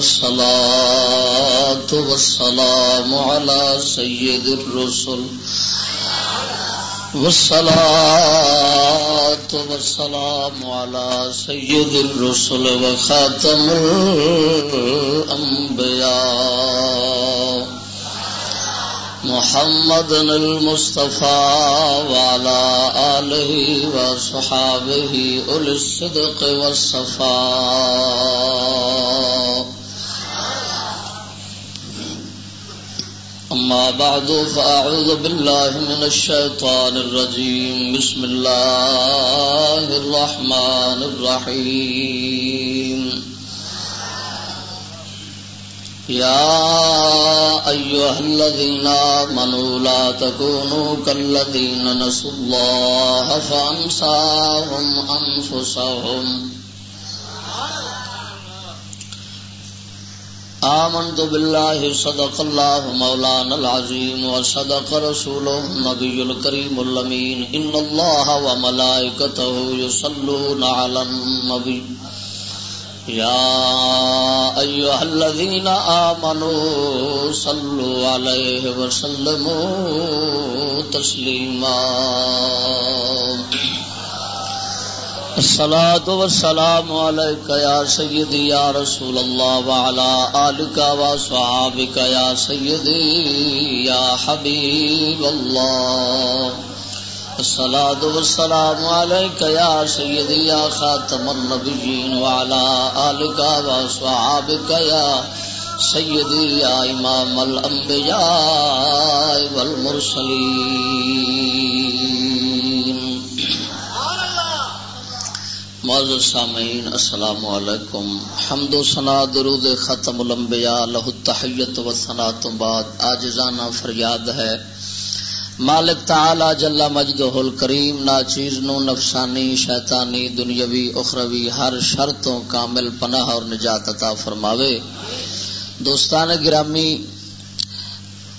والصلاة والسلام على سيد الرسل. والصلاة والسلام على سيد الرسل وخاتم الأنبياء. محمد المصطفى وعلى آله وصحابه أولي الصدق والصفاء. أما بعد، فأعوذ بالله من الشيطان الرجيم. بسم الله الرحمن الرحيم. يا أيها الذين آمنوا، لا تكونوا كالذين نسوا الله فأنساهم أنفسهم. سبحان الله آمنت بالله صدق الله مولانا العظيم وصدق رسوله النبي الكريم اللمين إن الله وملائكته يصلون على النبي يا أيها الذين آمنوا صلوا عليه وسلموا تسليما الصلاة والسلام عليك يا سيدي يا رسول الله وعلى آلك وصحابك يا سيدي يا حبيب الله. الصلاة والسلام عليك يا سيدي يا خاتم النبيين وعلى آلك وصحابك يا سيدي يا إمام الأنبياء والمرسلين. معذر سامعین، السلام علیکم۔ حمد و سنا درود ختم الانبیاء لہ التحیت و ثنا تو بعد۔ آجزانہ فریاد ہے۔ مالک تعالی جل مجدہ الکریم نا چیز نو نفسانی، شیطانی، دنیاوی، اخروی، ہر شرطوں کامل پناہ اور نجات عطا فرماوے۔ دوستان گرامی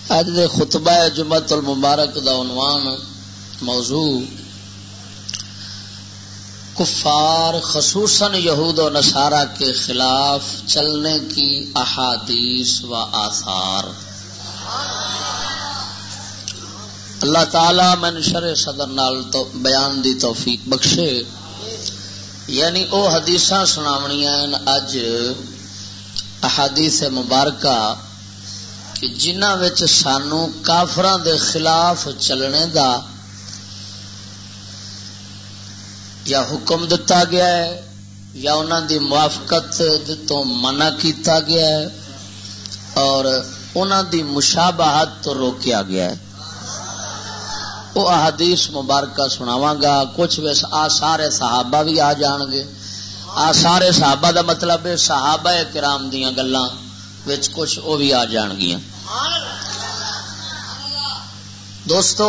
اج دے خطبہ جمعۃ المبارک دا عنوان موضوع کفار خصوصاً یہود و نصارہ کے خلاف چلنے کی احادیث و آثار۔ اللہ تعالی من شر صدر نال تو بیان دی توفیق بخشے۔ یعنی او حدیث سناونیاں اج احادیث مبارکہ کہ جنہ وچ سانو کافران دے خلاف چلنے دا یا حکم دتا گیا ہے، یا انہوں دی موافقت تو منع کیتا گیا ہے، اور انہوں دی مشابہت تو روکیا گیا ہے۔ وہ احادیث مبارکہ سناواں گا، کچھ ویس آ سارے صحابہ بھی آ جان گے۔ آ سارے صحابہ دا مطلب ہے، صحابہ کرام دیا گلاں وچ کچھ وہ بھی آ جان گیا دوستو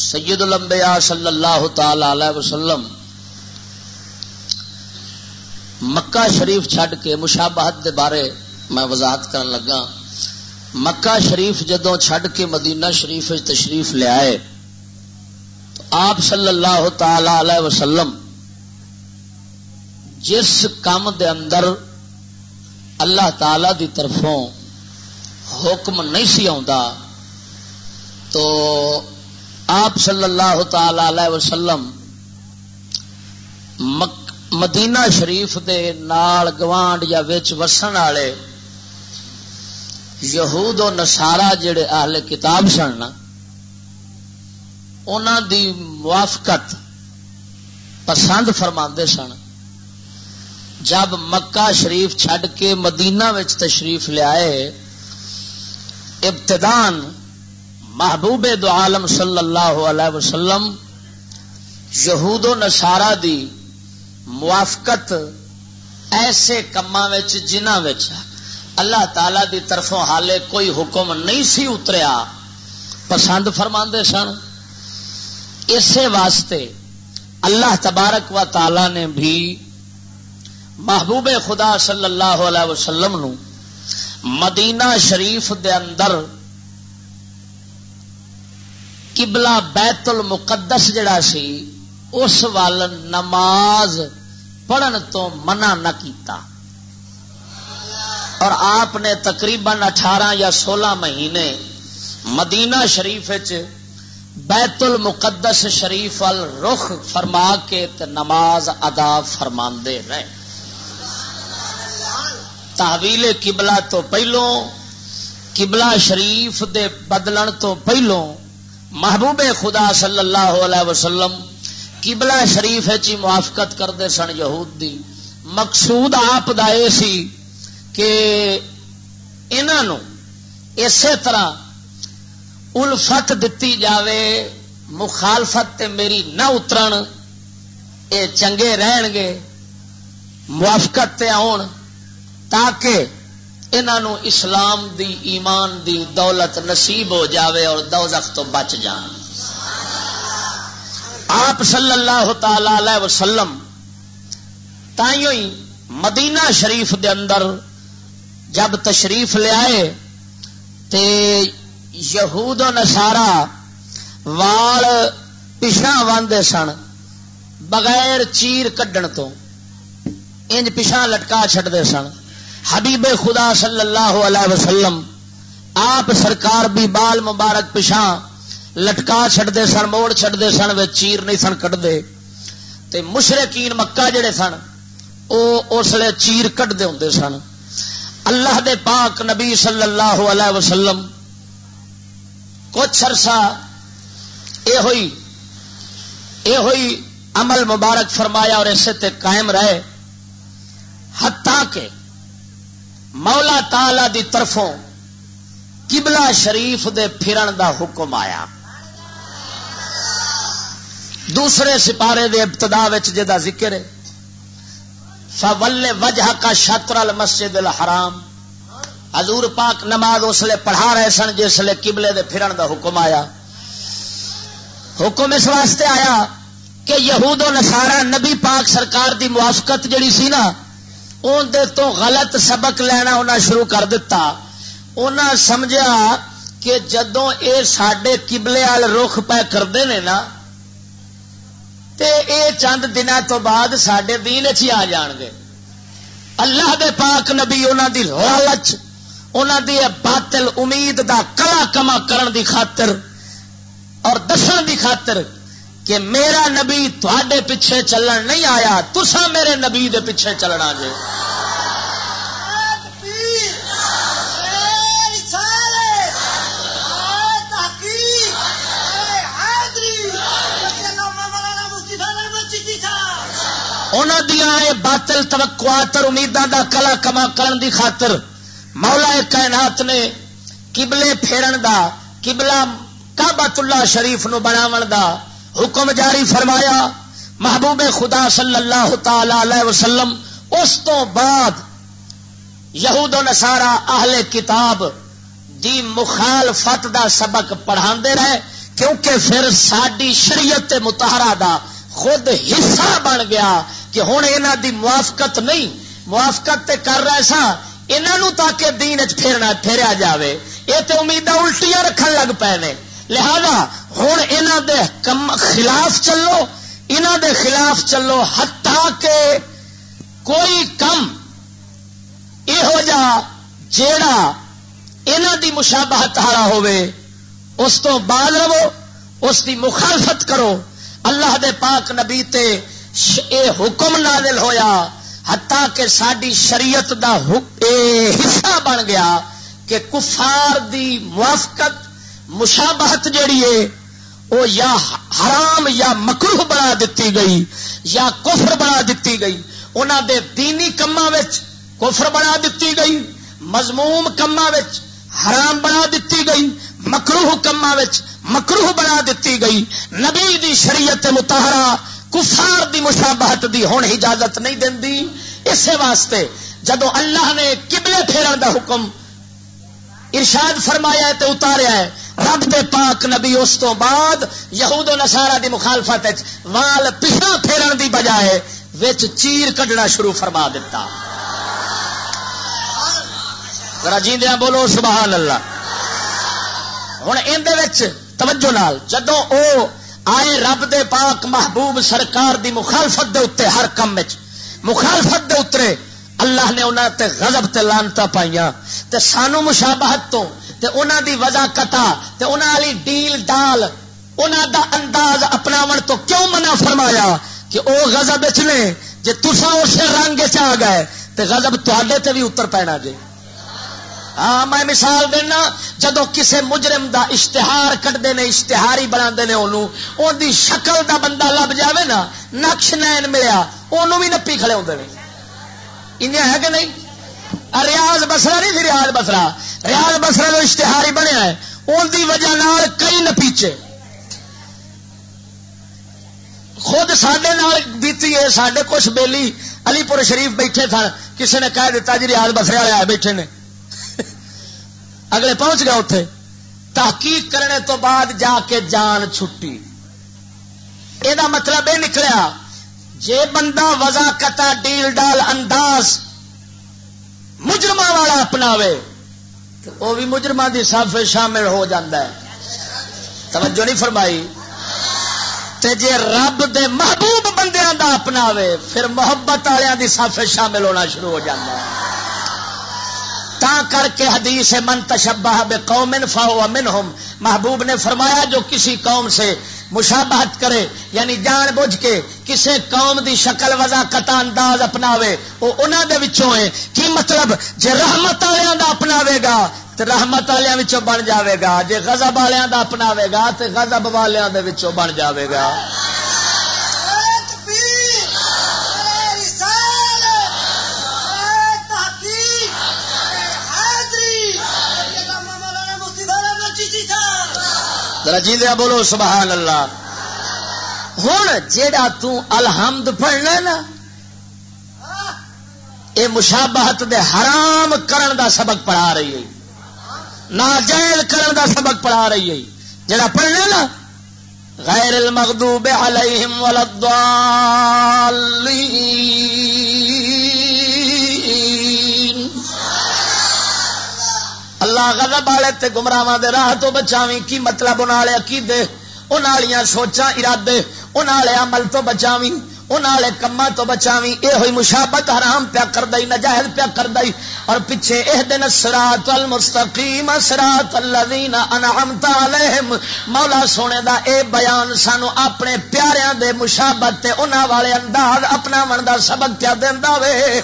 سید الانبیاء صلی اللہ تعالی علیہ وسلم مکہ شریف چھڈ کے مشابہت دے بارے میں وضاحت کرن لگا۔ مکہ شریف جدوں چھڈ کے مدینہ شریف تشریف لے آئے، تو آپ صلی اللہ تعالی علیہ وسلم جس کام دے اندر اللہ تعالی دی طرفوں حکم نہیں سی آتا تو آپ صلی اللہ تعالی علیہ وسلم مدینہ شریف دے نال گوانڈ یا وچ وسن والے یہود و نسارا جڑے اہل کتاب سن انہوں دی موافقت پسند فرما سن۔ جب مکہ شریف چھڈ کے مدینہ وچ تشریف لیا ابتدان محبوب دو عالم صلی اللہ علیہ وسلم، یہود و نسارا دی موافقت ایسے کما جنہ اللہ تعالی دی طرفوں حالے کوئی حکم نہیں سی اتریا۔ پسند فرما سن۔ اسی واسطے اللہ تبارک و تعالی نے بھی محبوب خدا صلی اللہ علیہ وسلم نو مدینہ شریف دے اندر قبلہ بیت المقدس جڑا سی، اس وال نماز پڑھن تو منع نہ کیتا۔ اور آپ نے تقریباً اٹھارہ یا سولہ مہینے مدینہ شریف بیت المقدس شریف ال رخ فرما کے نماز ادا فرما رہے۔ تحویل قبلہ تو پہلو قبلہ شریف دے بدلن تو پہلو محبوب خدا صلی اللہ علیہ وسلم قبلہ شریف چی موافقت کرتے سن یہود دی۔ مقصود آپ دا سی کہ انہوں اسی طرح الفت دتی جاوے، مخالفت تے میری نہ اترن، اے چنگے رہن گے، موافقت تے آن، تاکہ انہوں اسلام دی ایمان دی دولت نصیب ہو جاوے اور دوزخ تو بچ جان۔ آپ صلی اللہ تعالی علیہ وسلم تائیوں ہی مدینہ شریف دے اندر جب تشریف لے آئے تے یہود و نسارا وال پچھا واندے سن بغیر چیر کڈن تو، انج پچھا لٹکا چھٹتے سن۔ حبیب خدا صلی اللہ علیہ وسلم، آپ سرکار بھی بال مبارک پچھا لٹکا چھٹتے سن، موڑ چھٹتے سن وہ چیر نہیں سن کٹتے تے مشرقین مکہ جڑے سن وہ اس لیے چیر کٹتے ہوں سن۔ اللہ دے پاک نبی صلی اللہ علیہ وسلم، کچھ عرصہ یہ ہوئی یہ ہوئی عمل مبارک فرمایا اور اسے تے قائم رہے۔ ہتا کے مولا تالا دی طرفوں قبلہ شریف دے پھرن دا حکم آیا۔ دوسرے سپارے دے ابتدا جا ذکر ہے، فول وجہ کا شطر المسجد الحرام۔ حضور پاک نماز اس لیے پڑھا رہے سن جس لیے قبلے دے پھرن دا حکم آیا۔ حکم اس واسطے آیا کہ یہود و نسارا نبی پاک سرکار دی موافقت جڑی سی نا ان دے تو غلط سبق لینا انہیں شروع کر دیتا انہیں سمجھا کہ جدوں اے سڈے کبلے وال رخ پہ کرتے ہیں نا، تے اے چند دن تو بعد سڈے دین چ آ جان گے۔ اللہ دے پاک نبی انہوں دی لالچ انہوں دی باطل امید دا کلا کما کرن دی خاطر اور دسن دی خاطر کہ میرا نبی تھوڑے پیچھے چلن نہیں آیا تسا میرے نبی دے پیچھے چلنا جی انہوں دیا باطل توقعات اور امیداں دا کلا کما کرن دی خاطر مولا کائنات نے قبلے پھیرن دا، قبلہ کعبۃ اللہ شریف نو بناون دا حکم جاری فرمایا، محبوب خدا صلی اللہ تعالی علیہ وسلم، اس تو بعد یہود و نسارا اہل کتاب دی مخالفت دا سبق پڑھا رہے، کیونکہ پھر ساری شریعت متحرہ دا خود حصہ بن گیا کہ ہوں یہاں دی موافقت نہیں، موافقت تے کر رہے سا انہوں تاکہ دین پھیرنا پھیریا جاوے۔ یہ تو امیداں الٹیاں رکھن لگ پے نے۔ لہذا ہوں یہاں دے کم خلاف چلو انہوں دے خلاف چلو ہتا کہ کوئی کم یہو جا جیڑا انہوں دی مشابہت ہارا ہوئے اس تو بعد رہو، اس دی مخالفت کرو۔ اللہ دے پاک نبی تے اے حکم نازل ہویا ہتا کہ ساری شریعت دا حصہ بن گیا کہ کفار دی موافقت مشابہت جیڑی ہے، وہ یا حرام یا مکروح بنا دیتی گئی، یا کفر بنا دیتی گئی۔ انہوں دے دینی کما کفر بنا دیتی گئی، مضموم کما حرام بنا دیتی گئی مکروح کما مکروح بنا دیتی گئی۔ نبی دی شریعت متحرہ کفار دی مشابہت دی ہون اجازت نہیں دینی۔ اسی واسطے جدو اللہ نے کبلے پھیرن دا حکم ارشاد فرمایا ہے تے اتاریا ہے رب دے پاک نبی اس تو بعد یہود و نسارا دی مخالفت وال پچھا پھیرن دی بجائے وچ چیر کڈنا شروع فرما دیتا ذرا جیندیاں بولو، سبحان اللہ۔ ہوں اندر توجہ نال جدو او آئے رب دے پاک محبوب سرکار دی مخالفت دے اتنے ہر کم مخالفت دے اترے اللہ نے انہوں تے غضب تے لانتا پائیا تے سانو مشابہت تو تے انہوں دی وجہ کتا تے انہوں والی ڈیل ڈال انہوں دا انداز اپنا تو کیوں منع فرمایا کہ او غضب نے، جے تسا اسے رنگ چ گئے، تے غضب تے تے بھی اتر پینا جی ہاں میں مثال دینا جدو کسے مجرم دا اشتہار کٹتے ہیں اشتہار ہی بنا ان دی شکل دا بندہ لب جاوے نا، نقش نین ملیا انہوں بھی نپی کھڑے ہوتے ہیں انہیں ہے کہ نہیں؟ ریاض بسرا نہیں تھی ریاض بسرا ریاض بسرا جو اشتہار ہی بنیا ہے ان دی وجہ نال کئی نپیچے خود سڈے بیتی ہے سڈے کچھ بیلی علی پور شریف بیٹھے تھے کسی نے کہہ دیتا جی ریاض بسرے والے آئے بیٹھے نے۔ اگلے پہنچ گیا اتے تحقیق کرنے تو بعد جا کے جان چھٹی۔ یہ مطلب یہ نکلیا، جے بندہ وزا کتا ڈیل ڈال انداز مجرم والا اپناوے، تو وہ بھی مجرم کی سف شامل ہو جاتا ہے۔ توجہ نہیں فرمائی؟ تے جے رب دے محبوب بندیاں دا اپناوے، پھر محبت والوں دی سف شامل ہونا شروع ہو جاتا ہے۔ تا کر کے حدیث من تشبہ بے قوم فاہو منہم، محبوب نے فرمایا جو کسی قوم سے مشابہت کرے یعنی جان بوجھ کے کسی قوم دی شکل وزا کتا انداز اپناوے، وہ انہوں دے وچوں ہے۔ کی مطلب؟ جے رحمت والوں دا اپناوے گا تو رحمت والوں بن جاوے گا۔ جے غضب والوں دا اپناوے گا تو غضب والوں دے وچوں بن جاوے گا۔ جی دیا بولو سبحان اللہ ہوں جیڑا الحمد پڑھنا نا یہ مشابہت دے حرام کرن دا سبق پڑھا رہی ہے۔ ناجائز کرن دا سبق پڑھا رہی ہے۔ جڑا پڑھنا نا، غیر المغضوب علیہم الضالین۔ اللہ غضب والے تے گمراہ دے راہ تو بچاوی کی مطلب ان والے عقیدے؟ ان والیاں سوچاں ارادے ان والے عمل تو بچاوی ان والے کما تو بچاوی یہ ہوئی مشابت حرام پیا کر دئی پیا کر دئی اور پیچھے اح دن سرات المستقیم سرات الذین انعمت علیہم۔ مولا سونے دا اے بیان سانو اپنے پیاریاں دے مشابت تے انہاں والے انداز اپنا من دا سبق کیا دیندا وے۔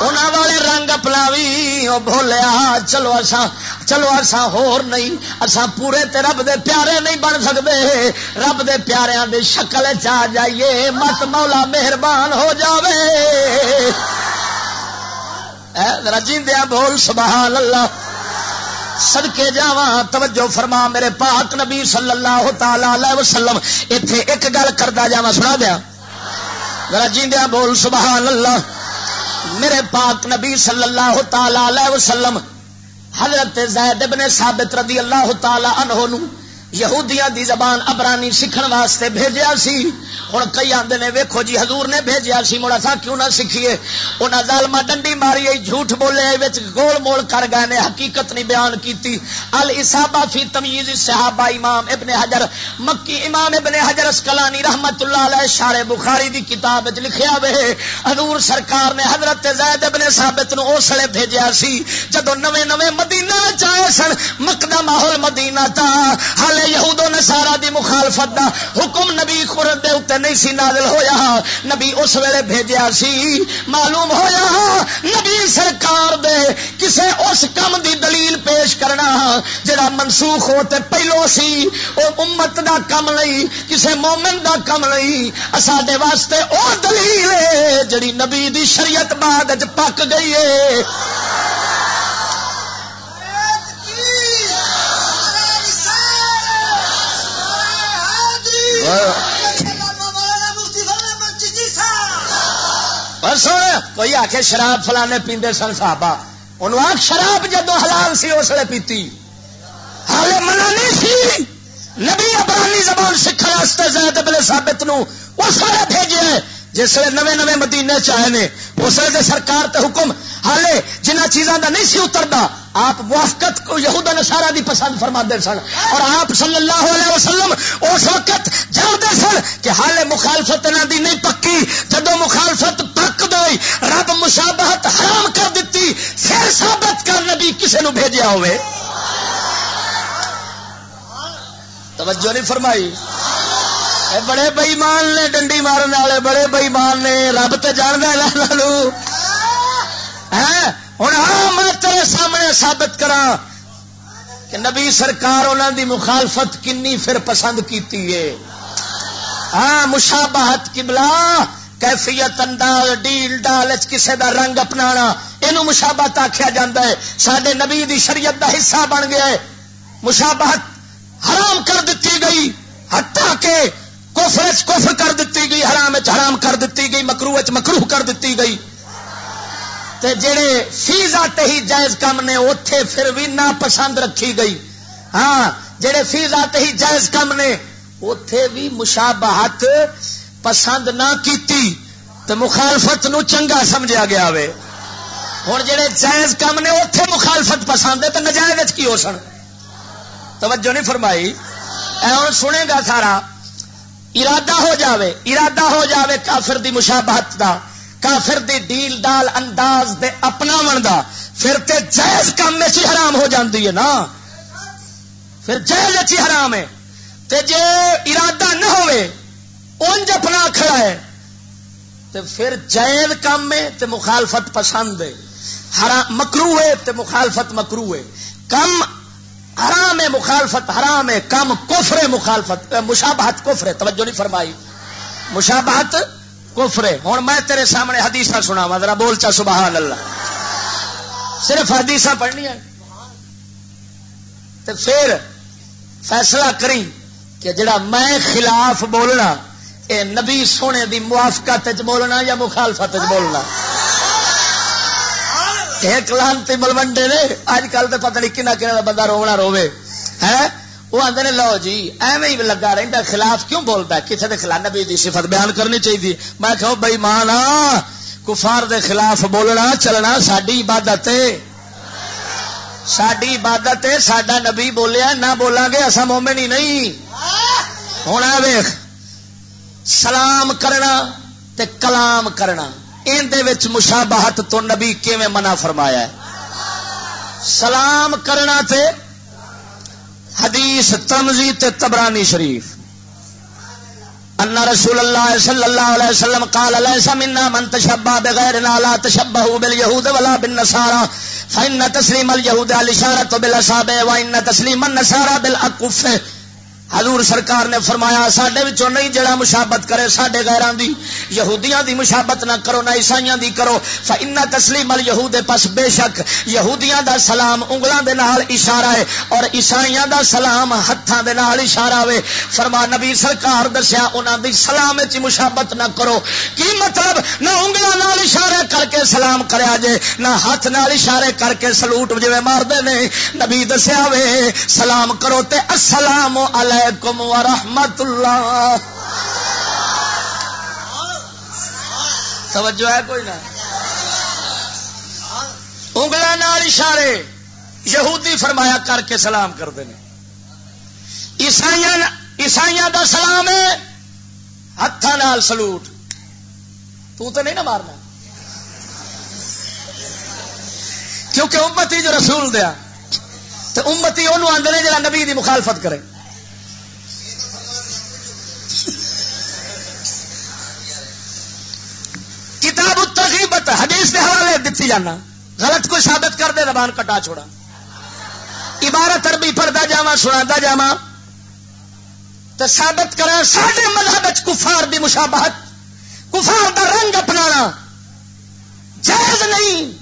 انہوں والے رنگ اپناوی وہ بولیا چلو اصا چلو اصا ہور نہیں اصا پورے تے رب دے پیارے نہیں بن سکتے رب دے پیاریاں دے شکل چا جائیے مت مولا مہربان ہو جاوے رجیندیا بول سبحان اللہ سدکے جا توجہ فرما میرے پاک نبی صلی اللہ تعالی وسلم اتے ایک گل کرتا جا سنا دیا رجیندیا بول سبحان اللہ میرے پاک نبی صلی اللہ تعالی وسلم حضرت زید ابن ثابت رضی اللہ تعالی عنہ یہودیاں دی زبان ابرانی سیکھن واسطے بھیجیا سی۔ ہوں کئی آدھے نے ویکو جی حضور نے بھیجیا سی، مڑا سا کیوں نہ سیکھیے۔ انہیں ظالما ڈنڈی ماری جھوٹ بولے گول مول کر گئے نے، حقیقت نہیں بیان کی السابا فی تمیز صحابہ امام ابن حجر، مکی امام ابن حجر اسکلانی رحمت اللہ علیہ شار بخاری دی کتاب لکھیا وے حضور سرکار نے حضرت زید ابن ثابت نو اس لیے بھیجیا سی۔ جدو نویں نویں مدینہ چاہے سن مکدا ماحول مدینہ تا حالے یہود و نصارا دی مخالفت دا حکم نبی خورد دے اتنے نہیں سی نازل ہویا، نبی اس ویلے بھیجیا سی، معلوم ہویا نبی سرکار دے کسے اس کم دی دلیل پیش کرنا جڑا منسوخ ہوتے پہلو سی، او امت دا کم نہیں، کسے مومن دا کم نہیں۔ ساڈے واسطے او دلیل ہے جڑی نبی دی شریعت بعد پک گئی ہے۔ کوئی آ کے شراب فلانے پیندے سن صحابہ ان آخ شراب جدو حلال سی اس لیے پیتی۔ حالے منع نہیں سی۔ نبی ابرانی زبان سکھنے واسطے زید بلے ثابت نو اس لیے بھیجے۔ جس وی نویں نویں مدینے چائے نے، اس وقت سرکار تے حکم، حالے جنہ چیزوں دا نہیں سی اترتا آپ وفقت کو یہود نشارا دی پسند فرما دے سن۔ اور آپ صلی اللہ علیہ وسلم اس وقت جانتے سن کہ حال مخالفت انہوں دی نہیں پکی۔ جدو مخالفت پک دئی رب مشابہت حرام کر دیتی پھر ثابت کر نبی کسے نو بھیجا ہوئے۔ توجہ نہیں فرمائی؟ اے بڑے بئیمان نے ڈنڈی مارنے والے، بڑے بئیمان نے، رب تو جانا لالو ہوں ہاں میں تیرے سامنے ثابت کرا کہ نبی سرکار انہوں دی مخالفت کنی پھر پسند کیتی ہے۔ ہاں مشابہت کبلا کیفیت، انداز، ڈیل، ڈال کسے دا رنگ اپنا یہ مشابہت آخیا جا ہے۔ سڈے نبی دی شریعت دا حصہ بن گیا ہے۔ مشابہت حرام کر دیتی گئی، ہٹا کے کوفر کوفر کر دیتی گئی، حرام حرام کر دیتی گئی مکرو مکرو کر دیتی گئی۔ تے جڑے فیزا ہی جائز کم نے اتے پھر بھی نہ پسند رکھی گئی۔ ہاں جڑے فیزا ہی جائز کم نے اتے بھی مشابہت پسند نہ کیتی۔ تو مخالفت نو چنگا سمجھا گیا وے۔ ہوں جڑے جائز کم نے اتے مخالفت پسند ہے تو نجائز کی ہو سن؟ توجہ نہیں فرمائی؟ اے ہوں سنے گا سارا ارادہ ہو جاوے، ارادہ ہو جاوے کافر دی مشابہت دا، کافر دی ڈیل ڈال انداز دے اپنا دا، پھر تے جائز کام میں چی حرام ہو جاندی ہے نا؟ پھر جائز چی حرام ہے۔ تے جے ارادہ نہ ہوئے انج اپنا کھڑا ہے۔ تے پھر جائز کام میں تے مخالفت پسند ہے۔ مکرو ہے تے مخالفت مکرو ہے۔ کم حرام مخالفت، حرام ہے، کم، کفر مخالفت مشابہت کفر توجہ نہیں فرمائی۔ مشابہت کفرے ہوں میں تیرے سامنے حدیث سنا وا ذرا بول چا سبحان اللہ۔ صرف حدیث پڑھنی تو پھر فیصلہ کری کہ جڑا میں خلاف بولنا، اے نبی سونے دی موافقت بولنا یا مخالفت بولنا۔ ایک لانتی ملوڈے نے اج کل تو پتہ نہیں کنا کنا بندہ رونا روے ہے وہ آدھے نے، لو جی ایویں ہی لگا رہتا خلاف کیوں بولتا ہے؟ کسی کے خلاف نبی دی صفت بیان کرنی چاہیے میں کہ بھائی مان کفار دے خلاف بولنا، چلنا ساری عبادت ساری عبادت سڈا نبی بولیا نہ بولا گے اصا مومن ہی نہیں۔ ہوں ویخ سلام کرنا تے کلام کرنا۔ اندر مشابہت تو نبی کیویں منع فرمایا ہے؟ سلام کرنا تے حدیث تمزی تے تبرانی شریف۔ ان رسول اللہ صلی اللہ علیہ وسلم قال ليس منا من تشبہ بغیرنا لا تشبہوا بالیہود ولا بالنصارى فإن تسلیم اليہود الاشارة بالاصابع وإن تسلیم النصارى بالاكف حضور سرکار نے فرمایا سڈے نہیں، جڑا مشابت کرے سڈے گیران دی۔ یہودیاں دی مشابت نہ کرو، نہ عیسائیاں دی کرو۔ فن تسلیم الہود پس بے شک یہودیاں دا سلام انگلوں دے نال اشارہ ہے اور عیسائیاں دا سلام ہاتھوں دے نال اشارہ وے۔ فرما نبی سرکار دسیا، انہاں دی سلام وچ مشابت نہ کرو۔ کی مطلب؟ نہ انگلوں نال اشارے کر کے سلام کریا جے، نہ ہاتھ نال اشارے کر کے سلوٹ جویں مار دے نے۔ نبی دسیا وے، سلام کرو تے السلام علیکم ورحمت اللہ۔ توجہ ہے کوئی نہ۔ انگل اشارے یہودی فرمایا کر کے سلام کرتے ہیں عیسائی کا سلام ہے ہاتھ سلوٹ۔ تو تو نہیں نہ مارنا۔ کیونکہ امتی جو رسول دیا تو امتی انہوں آدھے جا نبی دی مخالفت کرے کتاب التغیبت حدیث کے حوالے دیتی جانا۔ غلط کوئی ثابت کر دے، زبان کٹا چھوڑا۔ عبارت عربی پڑھتا جا سنا جا تو ثابت کرا سارے مذہب کفار دی مشابہت، کفار دا رنگ اپنا جائز نہیں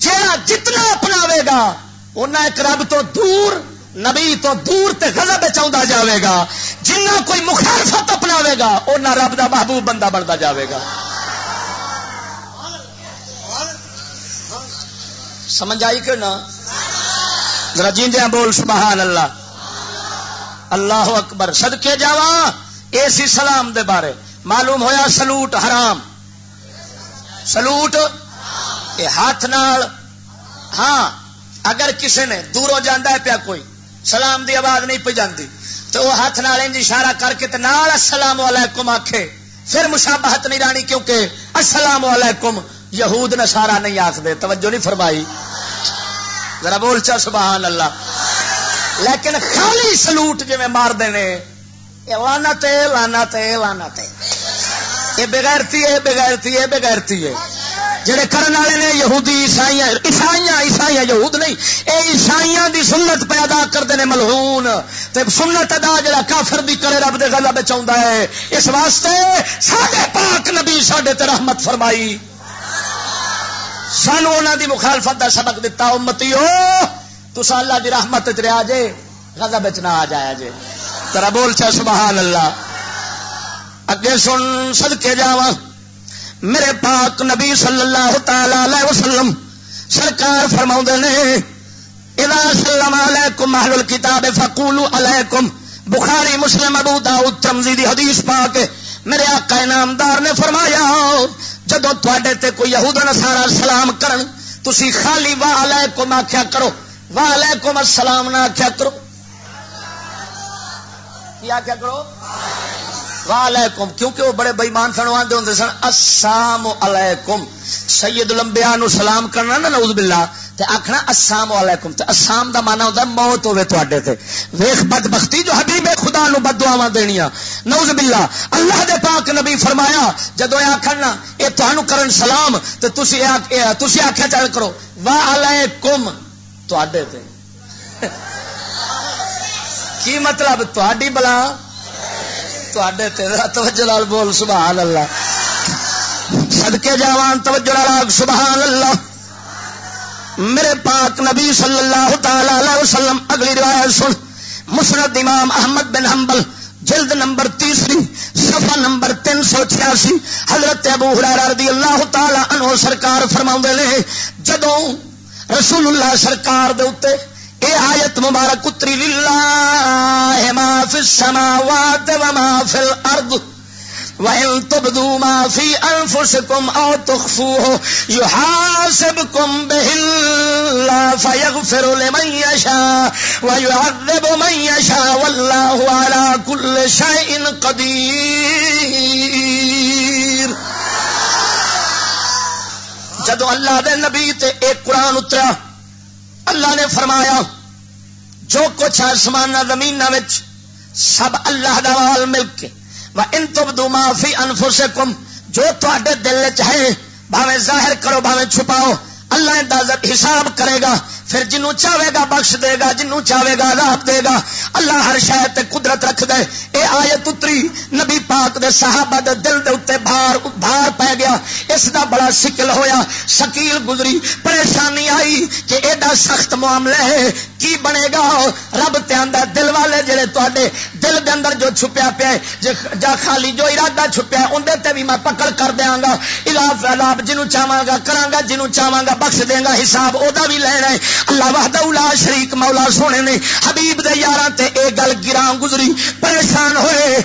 جہاں جتنا اپناوے گا انہیں ایک رب تو دور، نبی تو دور تے غضب چاہتا جاوے گا۔ جنہ کوئی مخالفت اپناوے گا انہیں رب دا محبوب بندہ بنتا جاوے گا۔ سمجھ آئی کہ نا رجیندیا بول، سبحان اللہ۔ اللہ اکبر۔ سدکے جا اسی سلام دے بارے۔ معلوم ہویا سلوٹ حرام۔ سلوٹ ہاتھ نال۔ ہاں اگر کسی نے دوروں جانا ہے پیا کوئی، سلام دی آواز نہیں پہ جاندی، تو وہ ہاتھ نال انج اشارہ کر کے نال السلام علیکم آکھے۔ پھر مشابہت نہیں رانی کیونکہ السلام علیکم یہود نے سارا نہیں آخ دے توجہ نہیں فرمائی۔ ذرا بول چا، سبحان اللہ۔ لیکن خالی سلوٹ جی مار دینے لانا تے لانا تے لانا تے۔ یہ بغیرتی ہے بغیرتی ہے بغیرتی ہے۔ جڑے کرن والے نے یہودی عیسائی عیسائی عیسائی یہود نہیں، اے عیسائی دی سنت پہ ادا کرتے ہیں ملہون تے سنت ادا جڑا کافر دی کرے رب دے گلا بچا ہے، اس واسطے سڈے پاک نبی سڈے تے رحمت فرمائی۔ سانو انہوں دی مخالفت دا سبق دتا امتی ہو تو اللہ دی رحمت چ جے، غضب بچ نہ آ جایا جے۔ ترا بول چا سبحان اللہ۔ اگے سن، صدقے جاواں۔ میرے پاک نبی صلی اللہ تعالی علیہ وسلم سرکار فرما نے، اذا سلم علیکم اہل الكتاب فقولوا علیکم. بخاری، مسلم، ابو داؤد، ترمذی دی حدیث پاک میرے آقا انعامدار نے فرمایا جدو تے کوئی یہود نسارا سلام کرن، تسی خالی وا علیکم آخیا کرو۔ وا علیکم السلام نہ آخیا کرو۔ کیا کیا کرو؟ وعلیکم، کیونکہ وہ بڑے بےمان سن آدھے ہوں سن، السلام علیکم۔ سید لمبیا نو سلام کرنا نا، نعوذ باللہ، تے آخنا السلام علیکم۔ تے اسام دا مانا ہوتا موت ہوے تے۔ ویخ بد بختی جو حبیب خدا نو بدعا دنیا نعوذ باللہ، اللہ دے پاک نبی فرمایا جدو یہ آخر یہ تمہوں کرن سلام، تے تسی تسی آخیا چل کرو۔ وعلیکم تے۔ کی مطلب؟ تھی بلا توجہ لال بول سبحان اللہ سدکے جاوان، توجہ لال سبحان اللہ میرے پاک نبی صلی اللہ تعالی علیہ وسلم، اگلی روایت سن۔ مسرت امام احمد بن حنبل، جلد نمبر تیسری، صفحہ نمبر تین سو چھیاسی۔ حضرت ابو رضی اللہ تعالی عنہ سرکار فرما نے جدو رسول اللہ سرکار دے اتے اے آیت مبارک اتری، للہ ما فی السماوات وما فی الارض وَإِن تُبْدُوا مَا فِي أَنفُسِكُمْ أَوْ تُخْفُوهُ يُحَاسِبْكُم بِهِ اللَّهُ فَيَغْفِرُ لِمَن يَشَاءُ وَيُعَذِّبُ مَن يَشَاءُ وَاللَّهُ عَلَى كُلِّ شَيْءٍ قَدِيرٌ۔ جدو اللہ دے نبی تے ایک قرآن اترا اللہ نے فرمایا، جو کچھ آسمان زمین سب اللہ دال مل کے۔ ان تبدو معافی انفر کم جو تے دل چاہے بھاوے ظاہر کرو بھاوے چھپاؤ۔ اللہ اندازت حساب کرے گا، پھر جنوں چاہے گا بخش دے گا، جنوں چاہے گا عذاب دے گا، اللہ ہر شاید قدرت رکھ دے۔ اے آیت اتری، نبی پاک دے صحابہ دے دل دے اتے بھار بھار پہ گیا۔ اس دا بڑا سکل ہویا، شکیل گزری، پریشانی آئی کہ ایڈا سخت معاملہ ہے، کی بنے گا؟ رب تے آندا دل والے جڑے تواڈے دل جو چھپیا پیا ہے جا خالی جو ارادہ چھپیا اندر تے بھی میں پکڑ کر دیا گا۔ الاف عذاب جنوں چاہاں گا، کراں گا، جنوں چاہاں گا، بخش دے گا، حساب او دا بھی لینا ہے۔ اللہ وحدہ اولا شریک مولا سونے نے، حبیب دے یاراں تے اے گل گراں گزری۔ پریشان ہوئے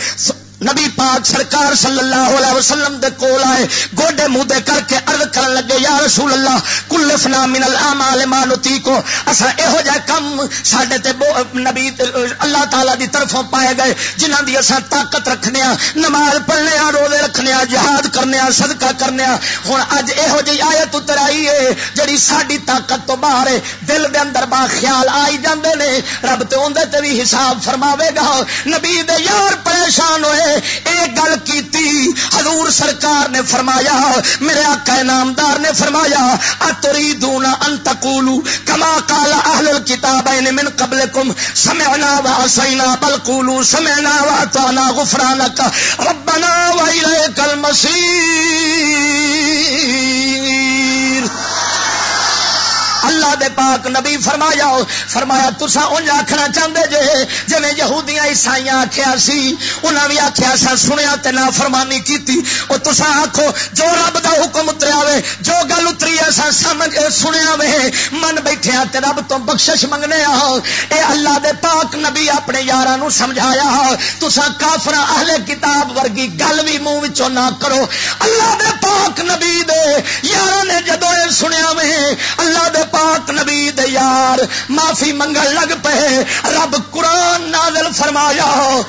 نبی پاک سرکار صلی اللہ علیہ وسلم دے کول آئے، گوڈے منہ دے کر کے عرض کرن لگے، یا رسول اللہ، کلفنا من الاعمال ما نتیکو اسا ایہو جا کم ساڈے تے نبی اللہ تعالی دی طرفوں پائے گئے، جنہاں دی اسا طاقت رکھنے ہاں نماز پڑھنے ہاں روزے رکھنے ہاں جہاد کرنے ہاں صدقہ کرنے ہاں ہن اج ایہو جی آیت اتر آئی ہے، جڑی ساڈی طاقت تو باہر ہے۔ دل دے اندر با خیال آئی جاندے نے، رب تے اوندے تے بھی حساب فرماوے گا۔ نبی دے یار پریشان ہوئے ایک گل کی حضور سرکار نے فرمایا، میرے آقا نامدار نے فرمایا اتری دونا انتقولو کما کالا اہل کتاب من قبل کم سمعنا و سینا بل قولو سمعنا و اتانا غفرانک ربنا و الیک المسیر اللہ دے پاک نبی فرمایا فرمایا تسا انج آخنا چاہتے جے جی یہودیاں عیسائی آخیا سی، انہاں بھی آخیا سا، سنیا تے نہ فرمانی کیتی۔ او تسا آخو جو رب دا حکم اتریا وے، جو گل اتری ایسا سمجھ، سنیا وے۔ من بیٹھے تے رب تو بخشش منگنے آ۔ اے اللہ دے پاک نبی اپنے یاراں سمجھایا۔ تسا کافر اہل کتاب ورگی گل بھی منہ وچوں نہ کرو۔ اللہ دے پاک نبی دے یاراں نے جدو سنیا وے، اللہ دے پاک نبی دے یار، معافی منگل لگ پے۔ رب قرآن نازل فرمایا۔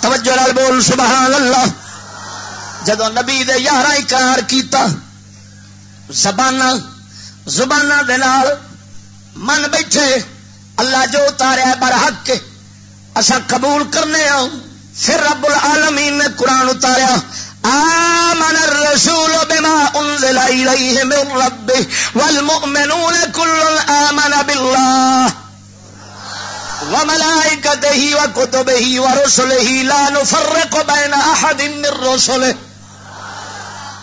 توجہ بول، سبحان اللہ۔ جدو نبی دے یار اقرار کیتا زبان زبان من بیٹھے، اللہ جو اتاریا برحق کے اصا قبول کرنے آؤ پھر رب العالمین نے قرآن اتاریا، آمن الرسول بما انزل الیہ من رب والمؤمنون کل آمن باللہ۔ وملائکته وکتبه ورسله لا نفرق بین احد من رسله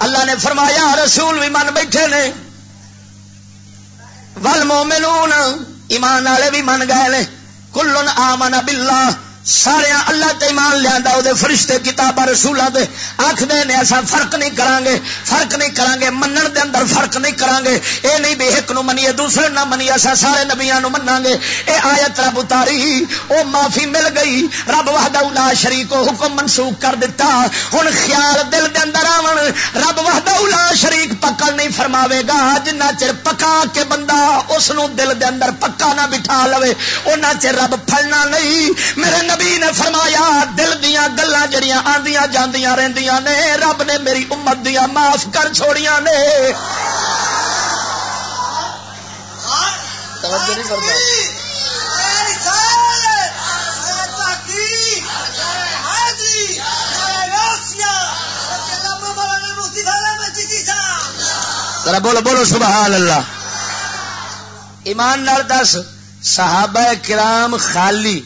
اللہ نے فرمایا، رسول بھی من بیٹھے نے۔ ول والمؤمنون ایمان والے بھی من گئے نے۔ کلن آمن باللہ۔ سارے اللہ تیمان لیا وہ فرشتے کتاب رسولہ دے آخ دے نے ایسا فرق نہیں کران گے فرق نہیں کران گے منن دے اندر فرق نہیں کران گے اے نہیں بھی ایک نو منیے، دوسرے نہ منیے ایسا سارے نبیاں نو مننا گے اے آیت رب اتاری، او معافی مل گئی۔ رب وحدہ لا شریک حکم منسوخ کر دیتا ہن خیال دل دے اندر آون، رب وحدہ لا شریک پکڑ نہیں فرماوے گا۔ جنہ چر پکا کے بندہ اس نو دل دے اندر پکا نہ بٹھا لوے اونہ چر رب پھڑنا نہیں۔ میرے نبی نے فرمایا، دل دیا گلا جڑیاں آدیاں جاندیاں رہندیاں نے، رب نے میری امت دیا معاف کر چھوڑیاں نے۔ بولو بولو سبحان اللہ۔ ایمان نال دس، صحابہ کرام خالی